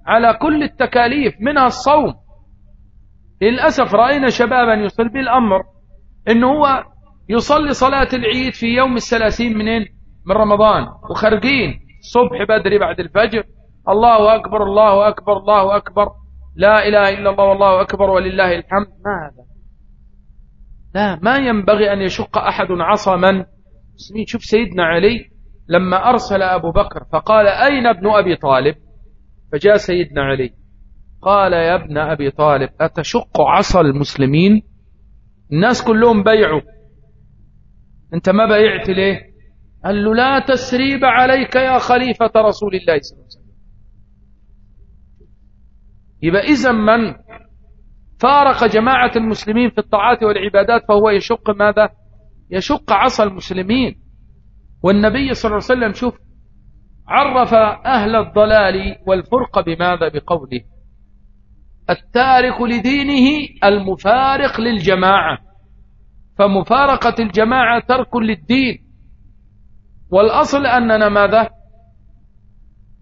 على كل التكاليف منها الصوم. للأسف رأينا شبابا يصل بالأمر إنه هو يصلي صلاة العيد في يوم الثلاثين منين؟ من رمضان. وخرجين صبح بدري بعد الفجر. الله أكبر الله أكبر الله أكبر. لا إله إلا الله والله أكبر ولله الحمد. ما هذا لا ما ينبغي أن يشق أحد عصا من مسلمين شوف سيدنا علي لما أرسل أبو بكر فقال أين ابن أبي طالب؟ فجاء سيدنا علي. قال يا ابن أبي طالب أتشق عصا المسلمين؟ الناس كلهم بيعوا. أنت ما بيعت ليه؟ قال له لا تسريب عليك يا خليفة رسول الله صلى الله عليه وسلم. يبقى إذا من فارق جماعة المسلمين في الطاعات والعبادات فهو يشق ماذا؟ يشق عصا المسلمين. والنبي صلى الله عليه وسلم شوف عرف أهل الضلال والفرق بماذا؟ بقوله التارك لدينه المفارق للجماعة فمفارقة الجماعة ترك للدين. والأصل أننا ماذا؟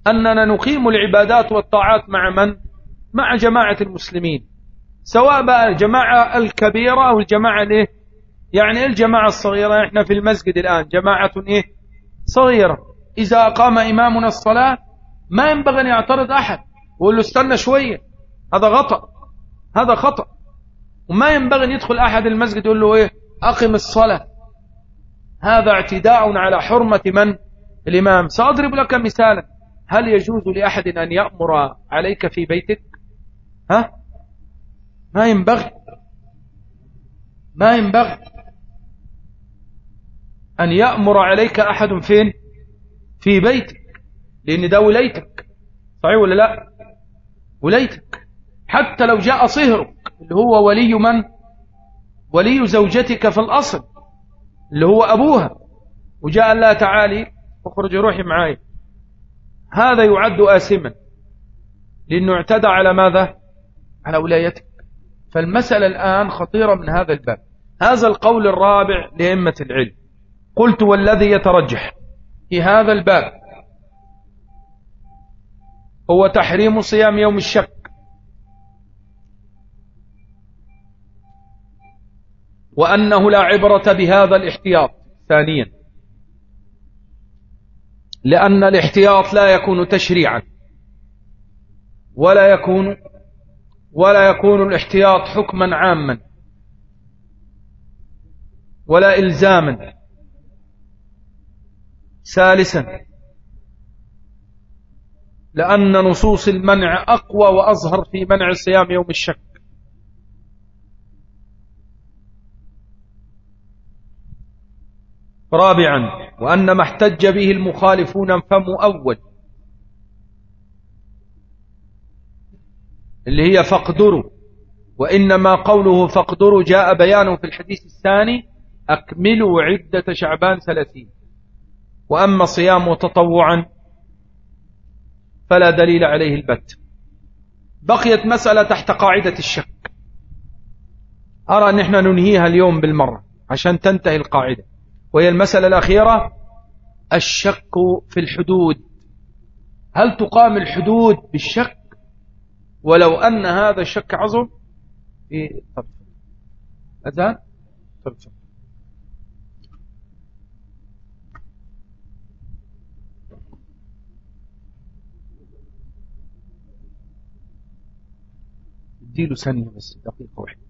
أننا نقيم العبادات والطاعات مع من؟ مع جماعة المسلمين سواء بقى الجماعة الكبيرة أو الجماعة الايه يعني الجماعة الصغيرة إحنا في المسجد الآن جماعة إيه؟ صغيرة. إذا أقام إمامنا الصلاة ما ينبغي أن يعترض أحد ويقول له استنى شوية هذا غطأ هذا خطأ. وما ينبغي أن يدخل أحد المسجد يقول له إيه؟ أقم الصلاة. هذا اعتداء على حرمة من؟ الإمام. سأضرب لك مثالا. هل يجوز لأحد أن يأمر عليك في بيتك؟ ها؟ ما ينبغي. ما ينبغي. أن يأمر عليك أحد فين؟ في بيتك. لأن ده ولايتك صحيح ولا لا؟ ولايتك حتى لو جاء صهرك اللي هو ولي من؟ ولي زوجتك في الأصل اللي هو أبوها. وجاء الله تعالي اخرج روحي معاي. هذا يعد آسما لأنه اعتدى على ماذا؟ على ولايتك. فالمسألة الآن خطيرة من هذا الباب. هذا القول الرابع لأئمة العلم. قلت والذي يترجح في هذا الباب هو تحريم صيام يوم الشك. وأنه لا عبرة بهذا الاحتياط. ثانيا لأن الاحتياط لا يكون تشريعا ولا يكون ولا يكون الاحتياط حكما عاما ولا إلزاما. ثالثا لأن نصوص المنع أقوى وأظهر في منع صيام يوم الشك. رابعا وأن ما احتج به المخالفون فمؤول. اللي هي فاقدروا. وإنما قوله فاقدروا جاء بيانه في الحديث الثاني أكملوا عدة شعبان ثلاثين. وأما صيام تطوعا فلا دليل عليه البت. بقيت مسألة تحت قاعدة الشك. أرى أن إحنا ننهيها اليوم بالمرة عشان تنتهي القاعدة. وهي المسألة الأخيرة الشك في الحدود. هل تقام الحدود بالشك؟ ولو أن هذا الشك عظم إيه طب أذان طب اديله ثانية بس دقيقة واحدة.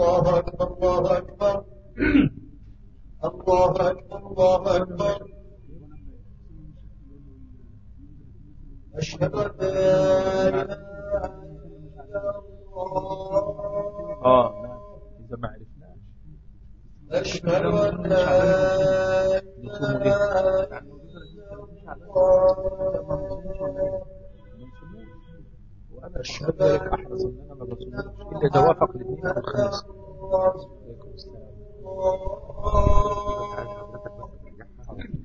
الله أكبر الله أكبر. الله أكبر الله أكبر. أشهد أن لا إله إلا الله. آه إذا ما عرفناش أشهد أن لا إله إلا الله. أشهد ذلك أحرص أن أنا ما بصومش إلا إذا وافق الاثنين الخميس عليكم السلام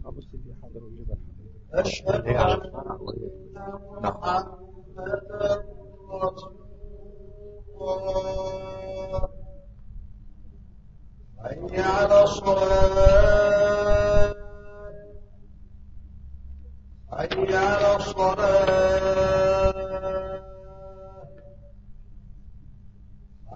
أبص حاضر ويجيبها لحضرتك أشهد الله حي على الصلاة حي على الصلاة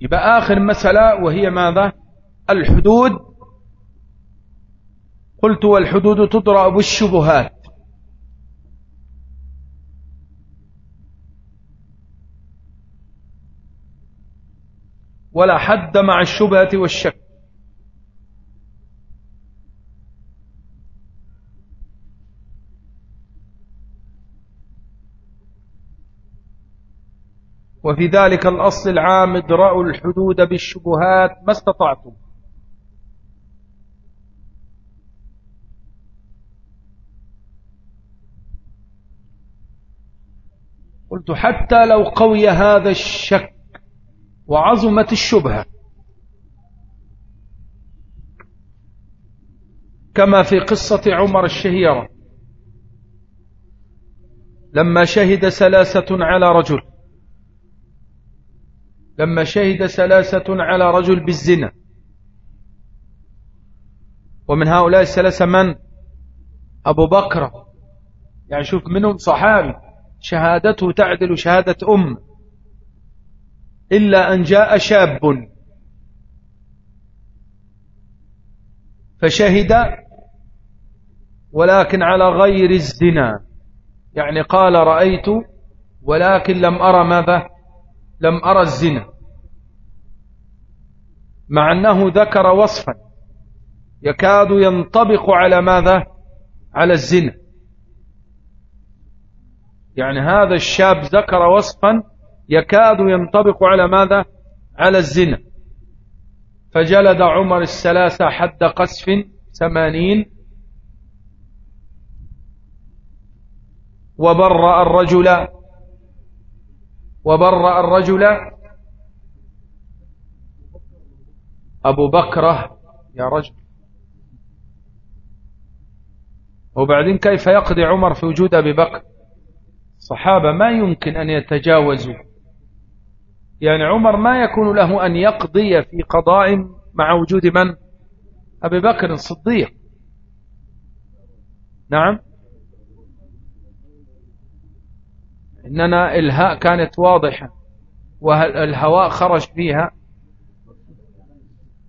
يبقى آخر مسألة وهي ماذا؟ الحدود. قلت والحدود تضرأ بالشبهات ولا حد مع الشبهة والشك. وفي ذلك الأصل العام ادرأوا الحدود بالشبهات ما استطعتم. قلت حتى لو قوي هذا الشك وعظمت الشبهة. كما في قصة عمر الشهيرة. لما شهد سلاسة على رجل. لما شهد سلاسة على رجل بالزنا. ومن هؤلاء السلاسة من؟ أبو بكر. يعني شوف منهم صحابي. شهادته تعدل شهادة أم. إلا أن جاء شاب. فشهد ولكن على غير الزنا. يعني قال رأيت ولكن لم أرى ماذا؟ لم أرى الزنا. مع أنه ذكر وصفا يكاد ينطبق على ماذا؟ على الزنا. يعني هذا الشاب ذكر وصفا يكاد ينطبق على ماذا؟ على الزنا. فجلد عمر الثلاثة حد قسف ثمانين وبرأ الرجل وبرأ الرجل أبو بكرة يا رجل. وبعدين كيف يقضي عمر في وجود أبي بكر؟ الصحابة ما يمكن أن يتجاوزوا. يعني عمر ما يكون له أن يقضي في قضاء مع وجود من؟ أبي بكر الصديق. نعم؟ إننا الهاء كانت واضحة والهواء خرج فيها؟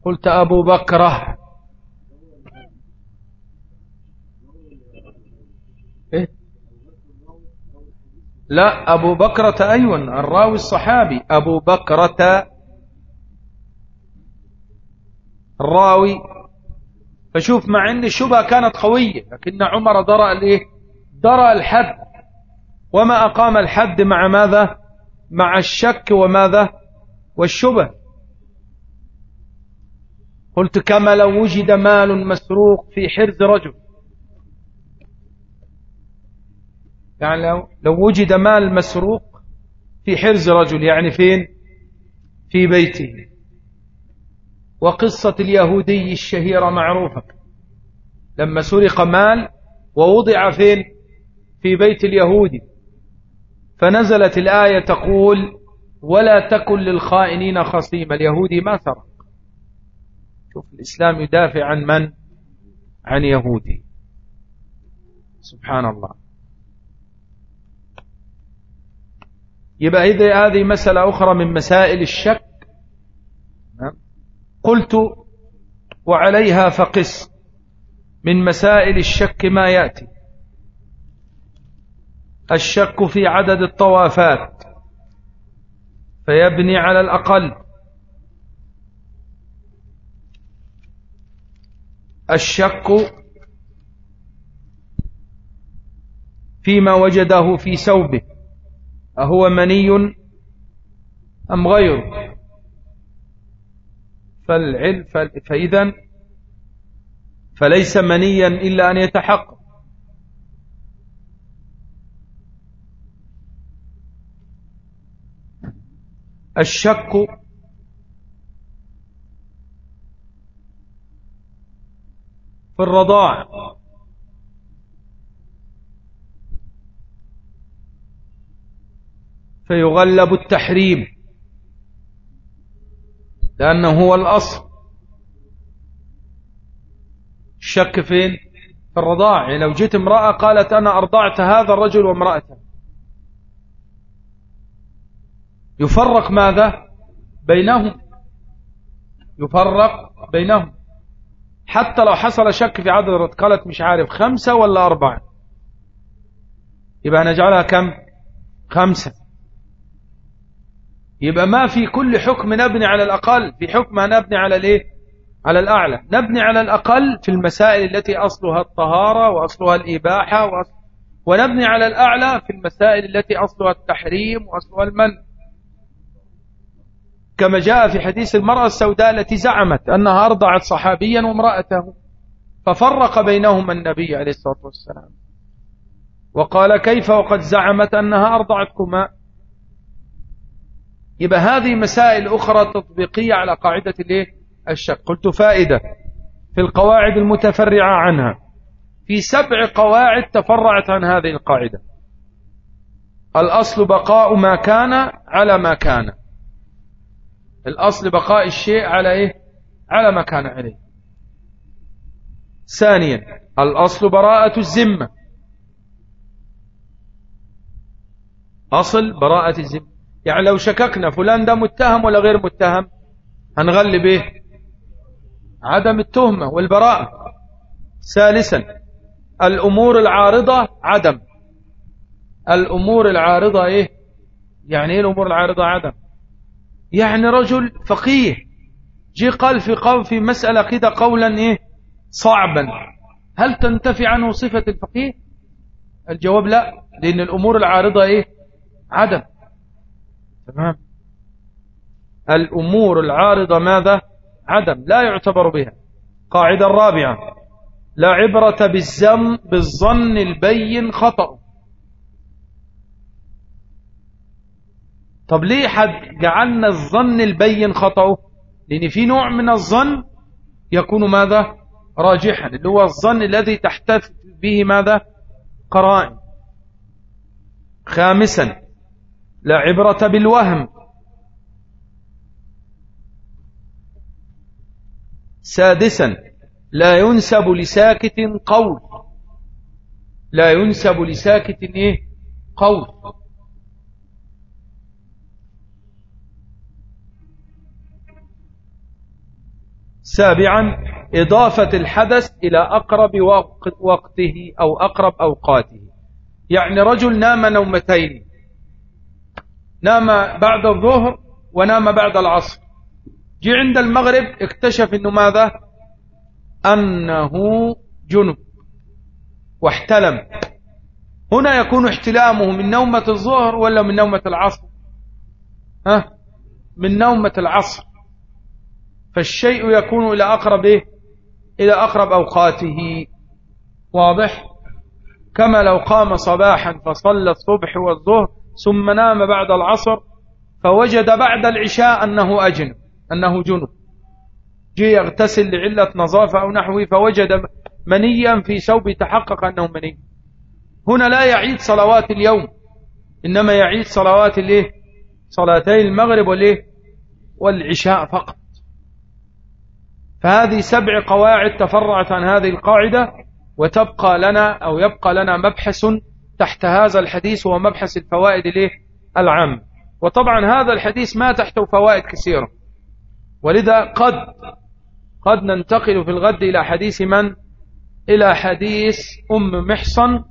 قلت أبو بكرة إيه؟ لا أبو بكرة أيون الراوي الصحابي. أبو بكرة الراوي فشوف مع أن الشبهة كانت قوية لكن عمر درأ الإيه؟ الحد. وما أقام الحد مع ماذا؟ مع الشك وماذا؟ والشبه. قلت كما لو وجد مال مسروق في حرز رجل. يعني لو, لو وجد مال مسروق في حرز رجل يعني فين؟ في بيته. وقصة اليهودي الشهيرة معروفة. لما سرق مال ووضع فين؟ في بيت اليهودي. فنزلت الآية تقول ولا تكن للخائنين خصيما. اليهودي ما سرق. شوف الإسلام يدافع عن من؟ عن يهودي. سبحان الله. يبقى إذا هذه مسألة أخرى من مسائل الشك. قلت وعليها فقس. من مسائل الشك ما يأتي. الشك في عدد الطوافات. فيبني على الأقل. الشك فيما وجده في ثوبه. أهو مني أم غيره؟ فإذا فليس منيا إلا أن يتحقق. الشك في الرضاع. فيغلب التحريم لأنه هو الأصل. الشك فين؟ في الرضاع. يعني لو جيت امرأة قالت أنا أرضعت هذا الرجل وامرأته يفرق ماذا؟ بينهم. يفرق بينهم. حتى لو حصل شك في عدد قالت مش عارف خمسة ولا أربعة؟ يبقى نجعلها كم؟ خمسة. يبقى ما في كل حكم نبني على الأقل في حكم نبني على الإيه؟ على الأعلى. نبني على الأقل في المسائل التي أصلها الطهارة وأصلها الإباحة وأصل ونبني على الأعلى في المسائل التي أصلها التحريم وأصلها المنع. كما جاء في حديث المرأة السوداء التي زعمت أنها أرضعت صحابيا وامرأته ففرق بينهما النبي عليه الصلاة والسلام. وقال كيف وقد زعمت أنها أرضعتكما؟ يبقى هذه مسائل أخرى تطبيقية على قاعدة الشك قلت فائدة في القواعد المتفرعة عنها. في سبع قواعد تفرعت عن هذه القاعدة. الأصل بقاء ما كان على ما كان. الأصل بقاء الشيء على إيه؟ على ما كان عليه. ثانيا الأصل براءة الذمة. أصل براءة الذمة. يعني لو شككنا فلان ده متهم ولا غير متهم هنغلب إيه عدم التهمة والبراءة. ثالثا الأمور العارضة عدم. الأمور العارضة إيه؟ يعني إيه الأمور العارضة عدم؟ يعني رجل فقيه. جي قال في قول في مسألة كده قولا إيه؟ صعبا. هل تنتفي عنه صفة الفقيه؟ الجواب لا لأن الأمور العارضة إيه؟ عدم. تمام؟ الأمور العارضة ماذا؟ عدم لا يعتبر بها. قاعدة الرابعة لا عبرة بالزم بالظن البين خطأ. طب ليه حد جعلنا الظن البين خطأه؟ لأن في نوع من الظن يكون ماذا؟ راجحا اللي هو الظن الذي تحتف به ماذا؟ قرائن. خامسا لا عبرة بالوهم. سادسا لا ينسب لساكت قول. لا ينسب لساكت إيه؟ قول. سابعا إضافة الحدث إلى أقرب وقته أو أقرب أوقاته. يعني رجل نام نومتين. نام بعد الظهر ونام بعد العصر. جي عند المغرب اكتشف إنه ماذا؟ أنه جنب واحتلم. هنا يكون احتلامه من نومة الظهر ولا من نومة العصر؟ ها؟ من نومة العصر. فالشيء يكون إلى أقرب إيه؟ إلى أقرب أوقاته. واضح؟ كما لو قام صباحا فصلى الصبح والظهر ثم نام بعد العصر فوجد بعد العشاء أنه أجنب أنه جنب. جي يغتسل لعلة نظافة أو نحوه فوجد منيا في ثوب تحقق أنه مني. هنا لا يعيد صلوات اليوم إنما يعيد صلوات الإيه؟ صلاتي المغرب والإيه؟ والعشاء فقط. فهذه سبع قواعد تفرعت عن هذه القاعدة وتبقى لنا أو يبقى لنا مبحث تحت هذا الحديث هو مبحث الفوائد العام. وطبعا هذا الحديث ما تحته فوائد كثيرة. ولذا قد قد ننتقل في الغد إلى حديث من؟ إلى حديث أم محصن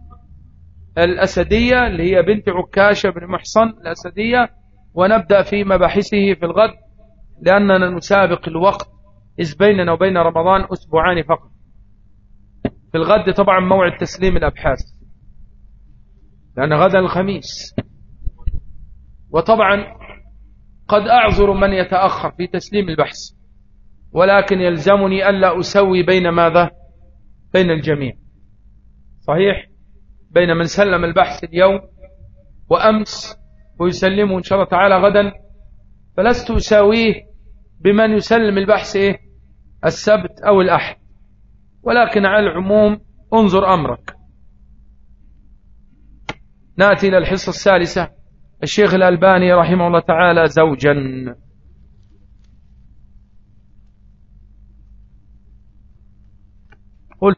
الأسدية اللي هي بنت عكاشة بن محصن الأسدية. ونبدأ في مباحثه في الغد لأننا نسابق الوقت. إذ بيننا وبين رمضان أسبوعان فقط. في الغد طبعا موعد تسليم الأبحاث. لأن غدا الخميس. وطبعا قد أعذر من يتأخر في تسليم البحث. ولكن يلزمني ألا أسوي بين ماذا؟ بين الجميع. صحيح؟ بين من سلم البحث اليوم وأمس ويسلمه إن شاء الله تعالى غدا. فلست أساويه بمن يسلم البحث إيه؟ السبت أو الأحد. ولكن على العموم انظر أمرك. نأتي إلى الحصة الثالثة. الشيخ الألباني رحمه الله تعالى زوجا.